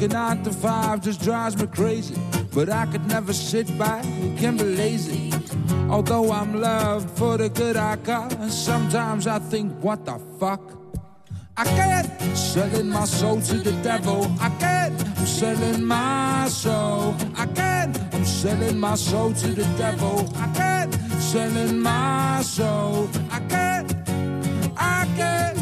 Working nine to five just drives me crazy. But I could never sit back and be lazy. Although I'm loved for the good I got, and sometimes I think, what the fuck? I can't selling my soul to the devil. I can't. I'm selling my soul. I can't. I'm selling my soul to the devil. I can't. Selling my soul. I can't. I can't.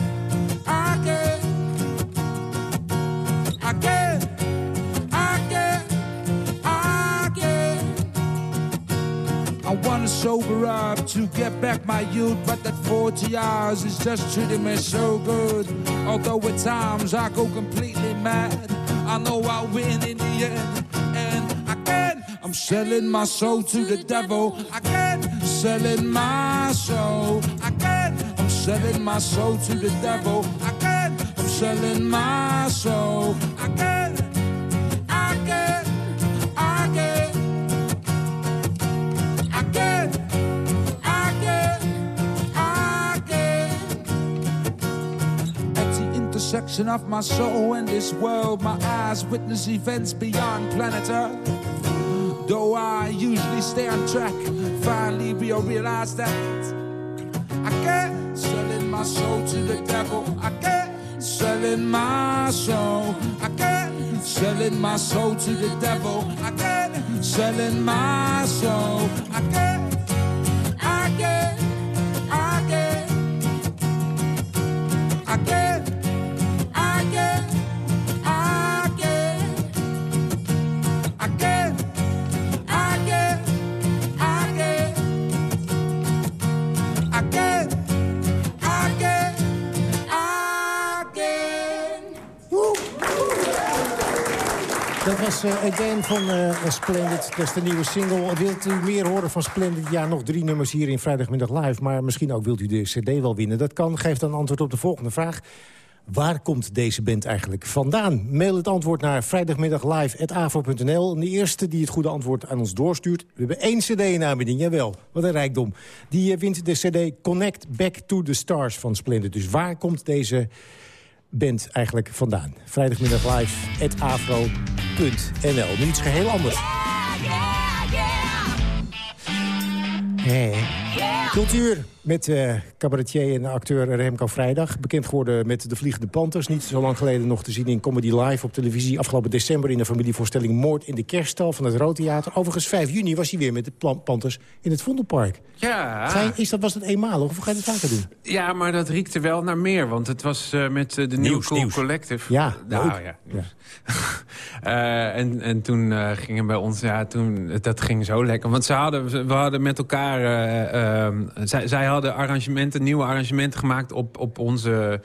Sober up to get back my youth, but that 40 hours is just treating me so good. Although at times I go completely mad, I know I'll win in the end. And again, I'm selling my soul to the devil. Again, selling my soul. Again, I'm selling my soul to the devil. Again, I'm selling my soul. Intersection of my soul in this world, my eyes witness events beyond planet Earth. Though I usually stay on track, finally we all realize that I can't selling my soul to the devil. I can't selling my soul. I can't selling my soul to the devil. I can't selling my soul. I can't. I can't. I can't. I can't. Was eh, Again van eh, Splendid. Dat is de nieuwe single. Wilt u meer horen van Splendid? Ja, nog drie nummers hier in Vrijdagmiddag Live. Maar misschien ook wilt u de cd wel winnen. Dat kan. Geef dan antwoord op de volgende vraag. Waar komt deze band eigenlijk vandaan? Mail het antwoord naar vrijdagmiddaglive.avro.nl. En de eerste die het goede antwoord aan ons doorstuurt... we hebben één cd in aanbieding, jawel. Wat een rijkdom. Die eh, wint de cd Connect Back to the Stars van Splendid. Dus waar komt deze band eigenlijk vandaan? Vrijdagmiddaglive.avro.nl. Nu iets geheel anders. Hey. Cultuur met eh, cabaretier en acteur Remco Vrijdag. Bekend geworden met De Vliegende Panthers. Niet zo lang geleden nog te zien in Comedy Live op televisie. Afgelopen december in de familievoorstelling Moord in de Kerststal van het Roodtheater. Overigens 5 juni was hij weer met de Panthers in het Vondelpark. Ja. Ga je- is dat, was dat eenmalig of ga je het vaker doen? Ja, maar dat riekte wel naar meer. Want het was eh, met eh, de New Nieuws, Cool nieuws. Collective. Ja, nou leuk. ja. Eh, en, en toen eh, gingen bij ons, ja, toen, dat ging zo lekker. Want ze hadden, we hadden met elkaar, eh, ehm, zij, zij hadden arrangementen, nieuwe arrangementen gemaakt op, op onze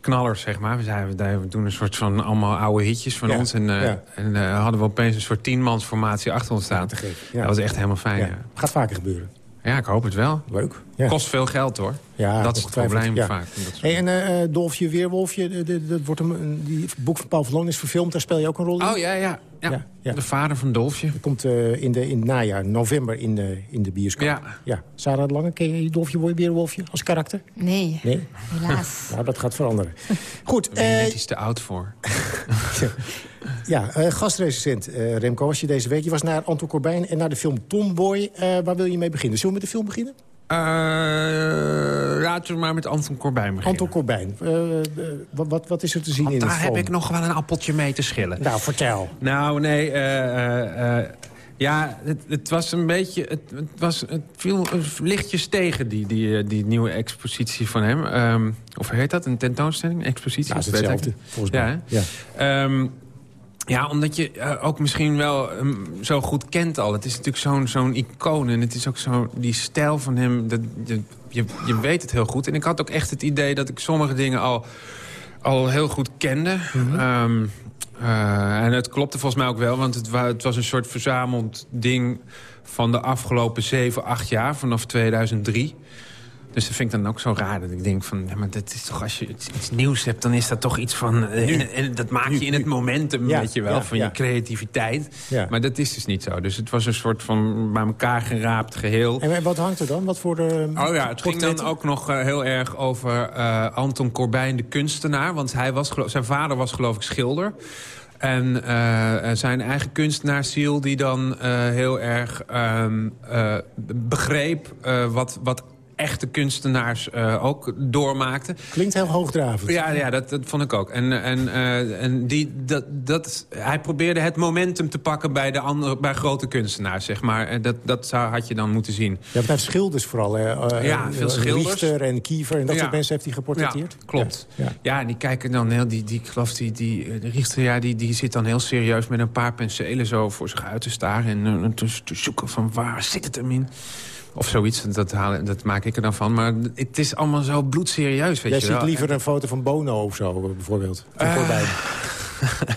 knallers, zeg maar. We, zeiden, we doen een soort van allemaal oude hitjes van Ja, ons. En, ja. en eh, hadden we opeens een soort tienmansformatie achter ons staan. Ja. Dat was echt helemaal fijn. Gaat vaker gebeuren. Ja, ik hoop het wel. Leuk. Ja. Kost veel geld, hoor. Ja, dat is het probleem ja. vaak. Dat Hey, en eh, eh, Dolfje Weerwolfje, dat wordt een, die boek van Paul Verloon is verfilmd. Daar speel je ook een rol in? Oh, ja, ja. ja. Ja, De vader van Dolfje. Dat komt eh, in, de, in het najaar, november, in de, in de bioscoop. Ja. ja. Sarah Lange, ken je Dolfje Weerwolfje als karakter? Nee, Nee? helaas. Nou, dat gaat veranderen. Goed, Daar ben je net iets te oud voor. ja, eh gastrecensent eh, Remco was je deze week. Je was naar Anton Corbijn en naar de film Tomboy. Eh, waar wil je mee beginnen? Zullen we met de film beginnen? Eh, laten we maar met Anton Corbijn beginnen. Anton Corbijn, wat, wat, wat is er te zien in het Daar film? heb ik nog wel een appeltje mee te schillen. Nou, vertel. Nou, nee, ja, het, het was een beetje... Het, het, was, het viel lichtjes tegen, die, die, die nieuwe expositie van hem. Ehm, of heet dat? Een tentoonstelling? Expositie? Ja, ik hetzelfde, volgens mij. Ja, Ja. hè? Ehm, ja, omdat je eh, ook misschien wel hem zo goed kent al. Het is natuurlijk zo'n zo'n icoon. En het is ook zo die stijl van hem. Dat, je, je, je weet het heel goed. En ik had ook echt het idee dat ik sommige dingen al, al heel goed kende. Ehm, eh, en het klopte volgens mij ook wel. Want het, wa- het was een soort verzameld ding van de afgelopen 7, 8 jaar. Vanaf 2003. Dus dat vind ik dan ook zo raar. Dat ik denk van, ja, maar dat is toch als je iets, iets nieuws hebt... dan is dat toch iets van... eh, in- en dat maak je in het momentum, Ja, weet je wel, ja, van je creativiteit. Maar dat is dus niet zo. Dus het was een soort van bij elkaar geraapt geheel. En wat hangt er dan? Wat voor de Oh ja, het ging dan ook nog eh, heel erg over eh, Anton Corbijn, de kunstenaar. Want hij was, zijn vader was geloof ik schilder. En eh, zijn eigen kunstenaarsziel die dan eh, heel erg ehm, eh, begreep eh, wat, wat echte kunstenaars eh, ook doormaakten. Klinkt heel hoogdravend. Ja, ja dat, dat vond ik ook. En, en, eh, en die, dat, dat, hij probeerde het momentum te pakken bij, de andere, bij grote kunstenaars, zeg maar. En dat, dat zou, had je dan moeten zien. Ja, want hij schilders vooral. Eh, Ja, veel schilders. Richter en Kiever en dat Ja. soort mensen heeft hij geportretteerd. Ja, klopt. Ja. Ja, en die kijken dan heel... Die, die, ik geloof, die, die, de Richter, ja, die, die zit dan heel serieus met een paar penselen zo voor zich uit te staren... en te, te zoeken van waar zit het hem in. Of zoiets, dat, haal, dat maak ik er dan van. Maar het is allemaal zo bloedserieus, weet Jij je wel. ziet liever een foto van Bono of zo, bijvoorbeeld. Van Eh.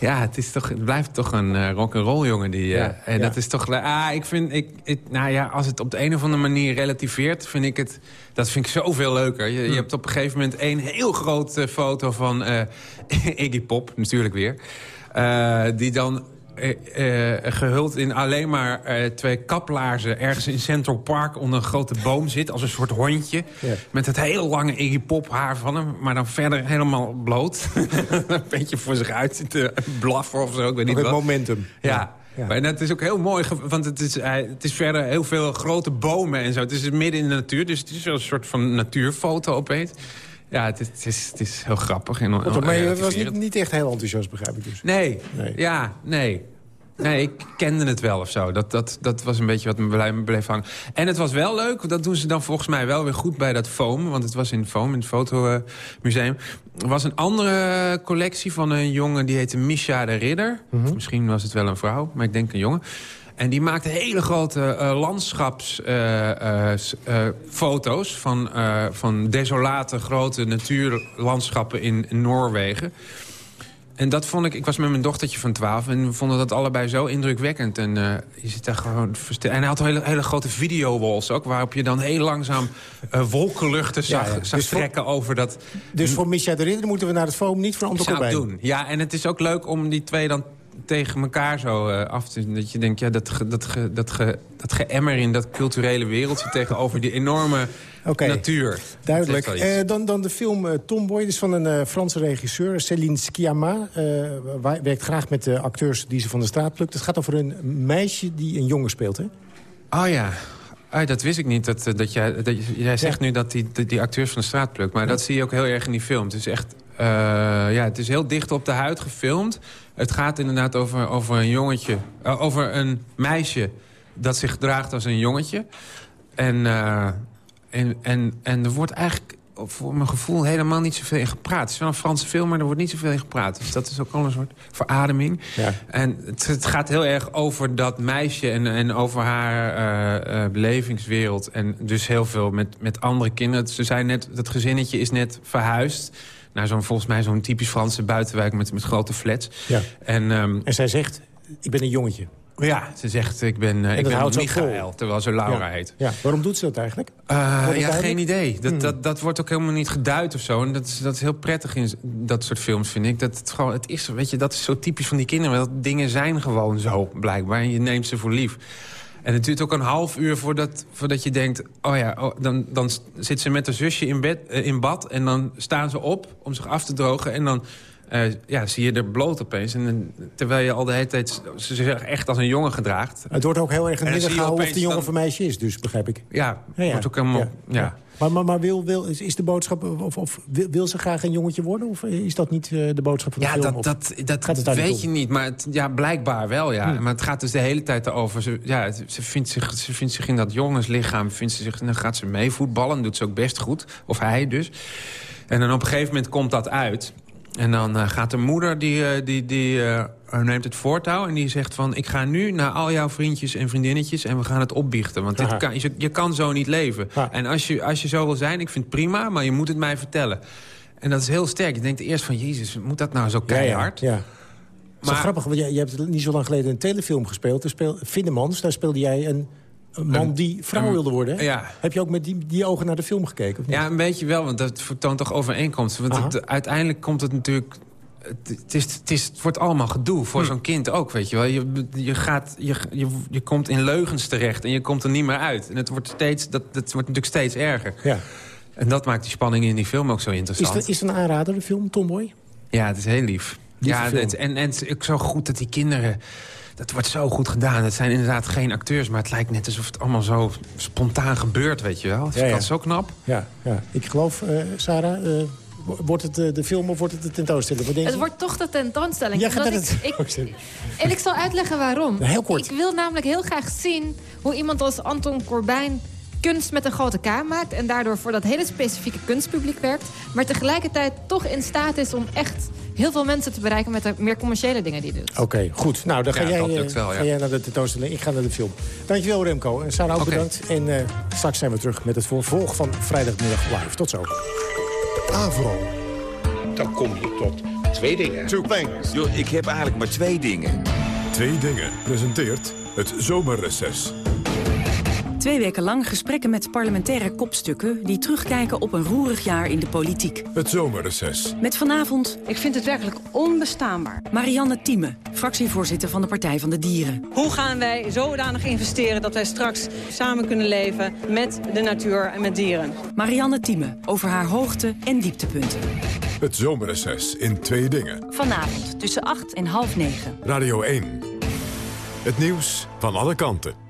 Ja, het, is toch, het blijft toch een uh, rock'n'roll jongen. Die, Ja, eh, en ja. dat is toch... Ah, ik vind... Ik, ik, nou ja, als het op de een of andere manier relativeert... vind ik het... Dat vind ik zoveel leuker. Je, je hebt op een gegeven moment één heel grote foto van eh, Iggy Pop. Natuurlijk weer. Eh, die dan... eh, eh, gehuld in alleen maar eh, twee kaplaarzen... ergens in Central Park onder een grote boom zit... als een soort hondje. Ja. Met het heel lange Iggy Pop haar van hem. Maar dan verder helemaal bloot. een beetje voor zich uit zitten blaffen of zo. Ik weet niet het wat. momentum. Ja. Ja. Maar het is ook heel mooi, want het is, het is verder heel veel grote bomen en zo. Het is midden in de natuur, dus het is wel een soort van natuurfoto opeens. Ja, het is, het is, het is heel grappig. En, maar je was niet, echt heel enthousiast, begrijp ik dus. Nee. Nee. ja, nee. Nee, ik kende het wel of zo. Dat, dat, dat was een beetje wat me bleef hangen. En het was wel leuk, dat doen ze dan volgens mij wel weer goed bij dat foam. Want het was in foam, in het fotomuseum. Er was een andere collectie van een jongen, die heette Misha de Ridder. Of misschien was het wel een vrouw, maar ik denk een jongen. En die maakte hele grote eh, landschapsfoto's... van, eh, van desolate grote natuurlandschappen in Noorwegen. En dat vond ik, ik was met mijn dochtertje van 12 en we vonden dat allebei zo indrukwekkend. En eh, je zit daar gewoon En hij had hele, hele grote videowalls ook, waarop je dan heel langzaam eh, wolkenluchten zag, Ja, ja. zag Dus voor- trekken over dat. Dus voor Misha de Ridder moeten we naar het foam, niet Anton zou het Corbijn. doen. Ja, en het is ook leuk om die twee dan tegen elkaar zo eh, af te... Dat je denkt, ja, dat, ge, dat, ge, dat, ge, dat geëmmer in dat culturele wereldje... tegenover die enorme natuur. Duidelijk. Eh, dan, dan de film eh, Tomboy, dus van een Franse regisseur, Céline Sciamma. Werkt graag met de acteurs die ze van de straat plukt. Het gaat over een meisje die een jongen speelt, hè? Oh ja. Ah, dat wist ik niet. Dat, dat jij, dat, jij zegt nu dat die, die, die acteurs van de straat plukt. Maar dat zie je ook heel erg in die film. Het is echt... ja, het is heel dicht op de huid gefilmd. Het gaat inderdaad over, over een jongetje... eh, over een meisje dat zich gedraagt als een jongetje. En, eh, en, en, en er wordt eigenlijk voor mijn gevoel helemaal niet zoveel in gepraat. Het is wel een Franse film, maar er wordt niet zoveel in gepraat. Dus dat is ook al een soort verademing. Ja. En het, het gaat heel erg over dat meisje en, en over haar eh, belevingswereld. En dus heel veel met, met andere kinderen. Ze zijn net, dat gezinnetje is net verhuisd naar zo'n volgens mij zo'n typisch Franse buitenwijk met, met grote flats. Ja. En, ehm, En zij zegt, ik ben een jongetje. ja, ze zegt ik ben, eh, ik ben Michael, terwijl ze Laura Ja. heet. Ja. Waarom doet ze dat eigenlijk? Eh, ja, geen idee. Dat, Hmm. dat, dat wordt ook helemaal niet geduid of zo. En dat is, dat is heel prettig in dat soort films, vind ik. Dat het, gewoon, het is, weet je, dat is zo typisch van die kinderen. Dat dingen zijn gewoon zo, blijkbaar. En je neemt ze voor lief. En het duurt ook een half uur voordat, voordat je denkt... oh ja, oh, dan, dan zit ze met haar zusje in, bed, eh, in bad... en dan staan ze op om zich af te drogen... en dan eh, ja, zie je er bloot opeens. En, terwijl je al de hele tijd ze zich echt als een jongen gedraagt. Het wordt ook heel erg in En het dan midden gehouden of die jongen dan- een meisje is, dus begrijp ik. Ja, Ja, ja. wordt ook helemaal... Ja. Maar, maar, maar wil, wil, is, de boodschap, of, of wil, wil ze graag een jongetje worden? Of is dat niet eh, de boodschap van de Ja, film? dat, Of dat, dat niet weet je niet. Maar het, ja, blijkbaar wel, ja. Hm. Maar het gaat dus de hele tijd erover. Ze, ja, het- ze, vindt zich, ze vindt zich in dat jongenslichaam... Vindt ze zich, dan gaat ze mee voetballen. doet ze ook best goed. Of hij dus. En dan op een gegeven moment komt dat uit. En dan eh, gaat de moeder, die, eh, die, die eh, neemt het voortouw... en die zegt van, ik ga nu naar al jouw vriendjes en vriendinnetjes... en we gaan het opbiechten. Want dit kan, je, je kan zo niet leven. En als je, als je zo wil zijn, ik vind het prima... maar je moet het mij vertellen. En dat is heel sterk. Je denkt eerst van, jezus, moet dat nou zo keihard? Ja, ja. Het is grappig, want jij hebt niet zo lang geleden een telefilm gespeeld. Speel, Vindemans, daar speelde jij een, een man die vrouw wilde worden. ja. Heb je ook met die, die ogen naar de film gekeken? Of niet? Ja, een beetje wel, want dat vertoont toch overeenkomsten. Want het- uiteindelijk komt het natuurlijk... Het, is, het, is, het wordt allemaal gedoe voor Hm. zo'n kind ook, weet je wel. Je, je, gaat, je, je, je komt in leugens terecht en je komt er niet meer uit. En het wordt, steeds, dat, dat wordt natuurlijk steeds erger. Ja. En dat maakt die spanning in die film ook zo Is interessant. is het een aanrader, de film Tomboy? Ja, het is heel lief. Lieve ja, het- en, en het is ook zo goed dat die kinderen... Dat wordt zo goed gedaan. Het zijn inderdaad geen acteurs, maar het lijkt net alsof het allemaal zo spontaan gebeurt, weet je wel. Ja, is ja. dat zo knap. Ja, ja. ik geloof, eh, Sarah, eh, wordt het eh, de film of wordt het de tentoonstelling? Wat denk Het je? wordt toch de tentoonstelling. Ja, gaat het ik, ik, en ik zal uitleggen waarom. Nou, heel kort. Ik wil namelijk heel graag zien hoe iemand als Anton Corbijn kunst met een grote K maakt... en daardoor voor dat hele specifieke kunstpubliek werkt... maar tegelijkertijd toch in staat is om echt heel veel mensen te bereiken... met de meer commerciële dingen die je doet. Oké, goed. Nou, dan ga, Ja, jij, eh, lukt wel, ja. ga jij naar de tentoonstelling. Ik ga naar de film. Dankjewel Remco. En Sarah ook bedankt. En eh, straks zijn we terug met het vervolg van vrijdagmiddag live. Tot zo. Avro. Dan kom je tot twee dingen. Two things. Yo, ik heb eigenlijk maar twee dingen. Twee dingen presenteert het zomerreces. Twee weken lang gesprekken met parlementaire kopstukken... die terugkijken op een roerig jaar in de politiek. Het zomerreces. Met vanavond... Ik vind het werkelijk onbestaanbaar. Marianne Thieme, fractievoorzitter van de Partij van de Dieren. Hoe gaan wij zodanig investeren dat wij straks samen kunnen leven met de natuur en met dieren? Marianne Thieme, over haar hoogte- en dieptepunten. Het zomerreces in twee dingen. Vanavond tussen 8 en half 9. Radio 1. Het nieuws van alle kanten.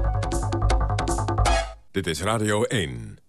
Dit is Radio 1.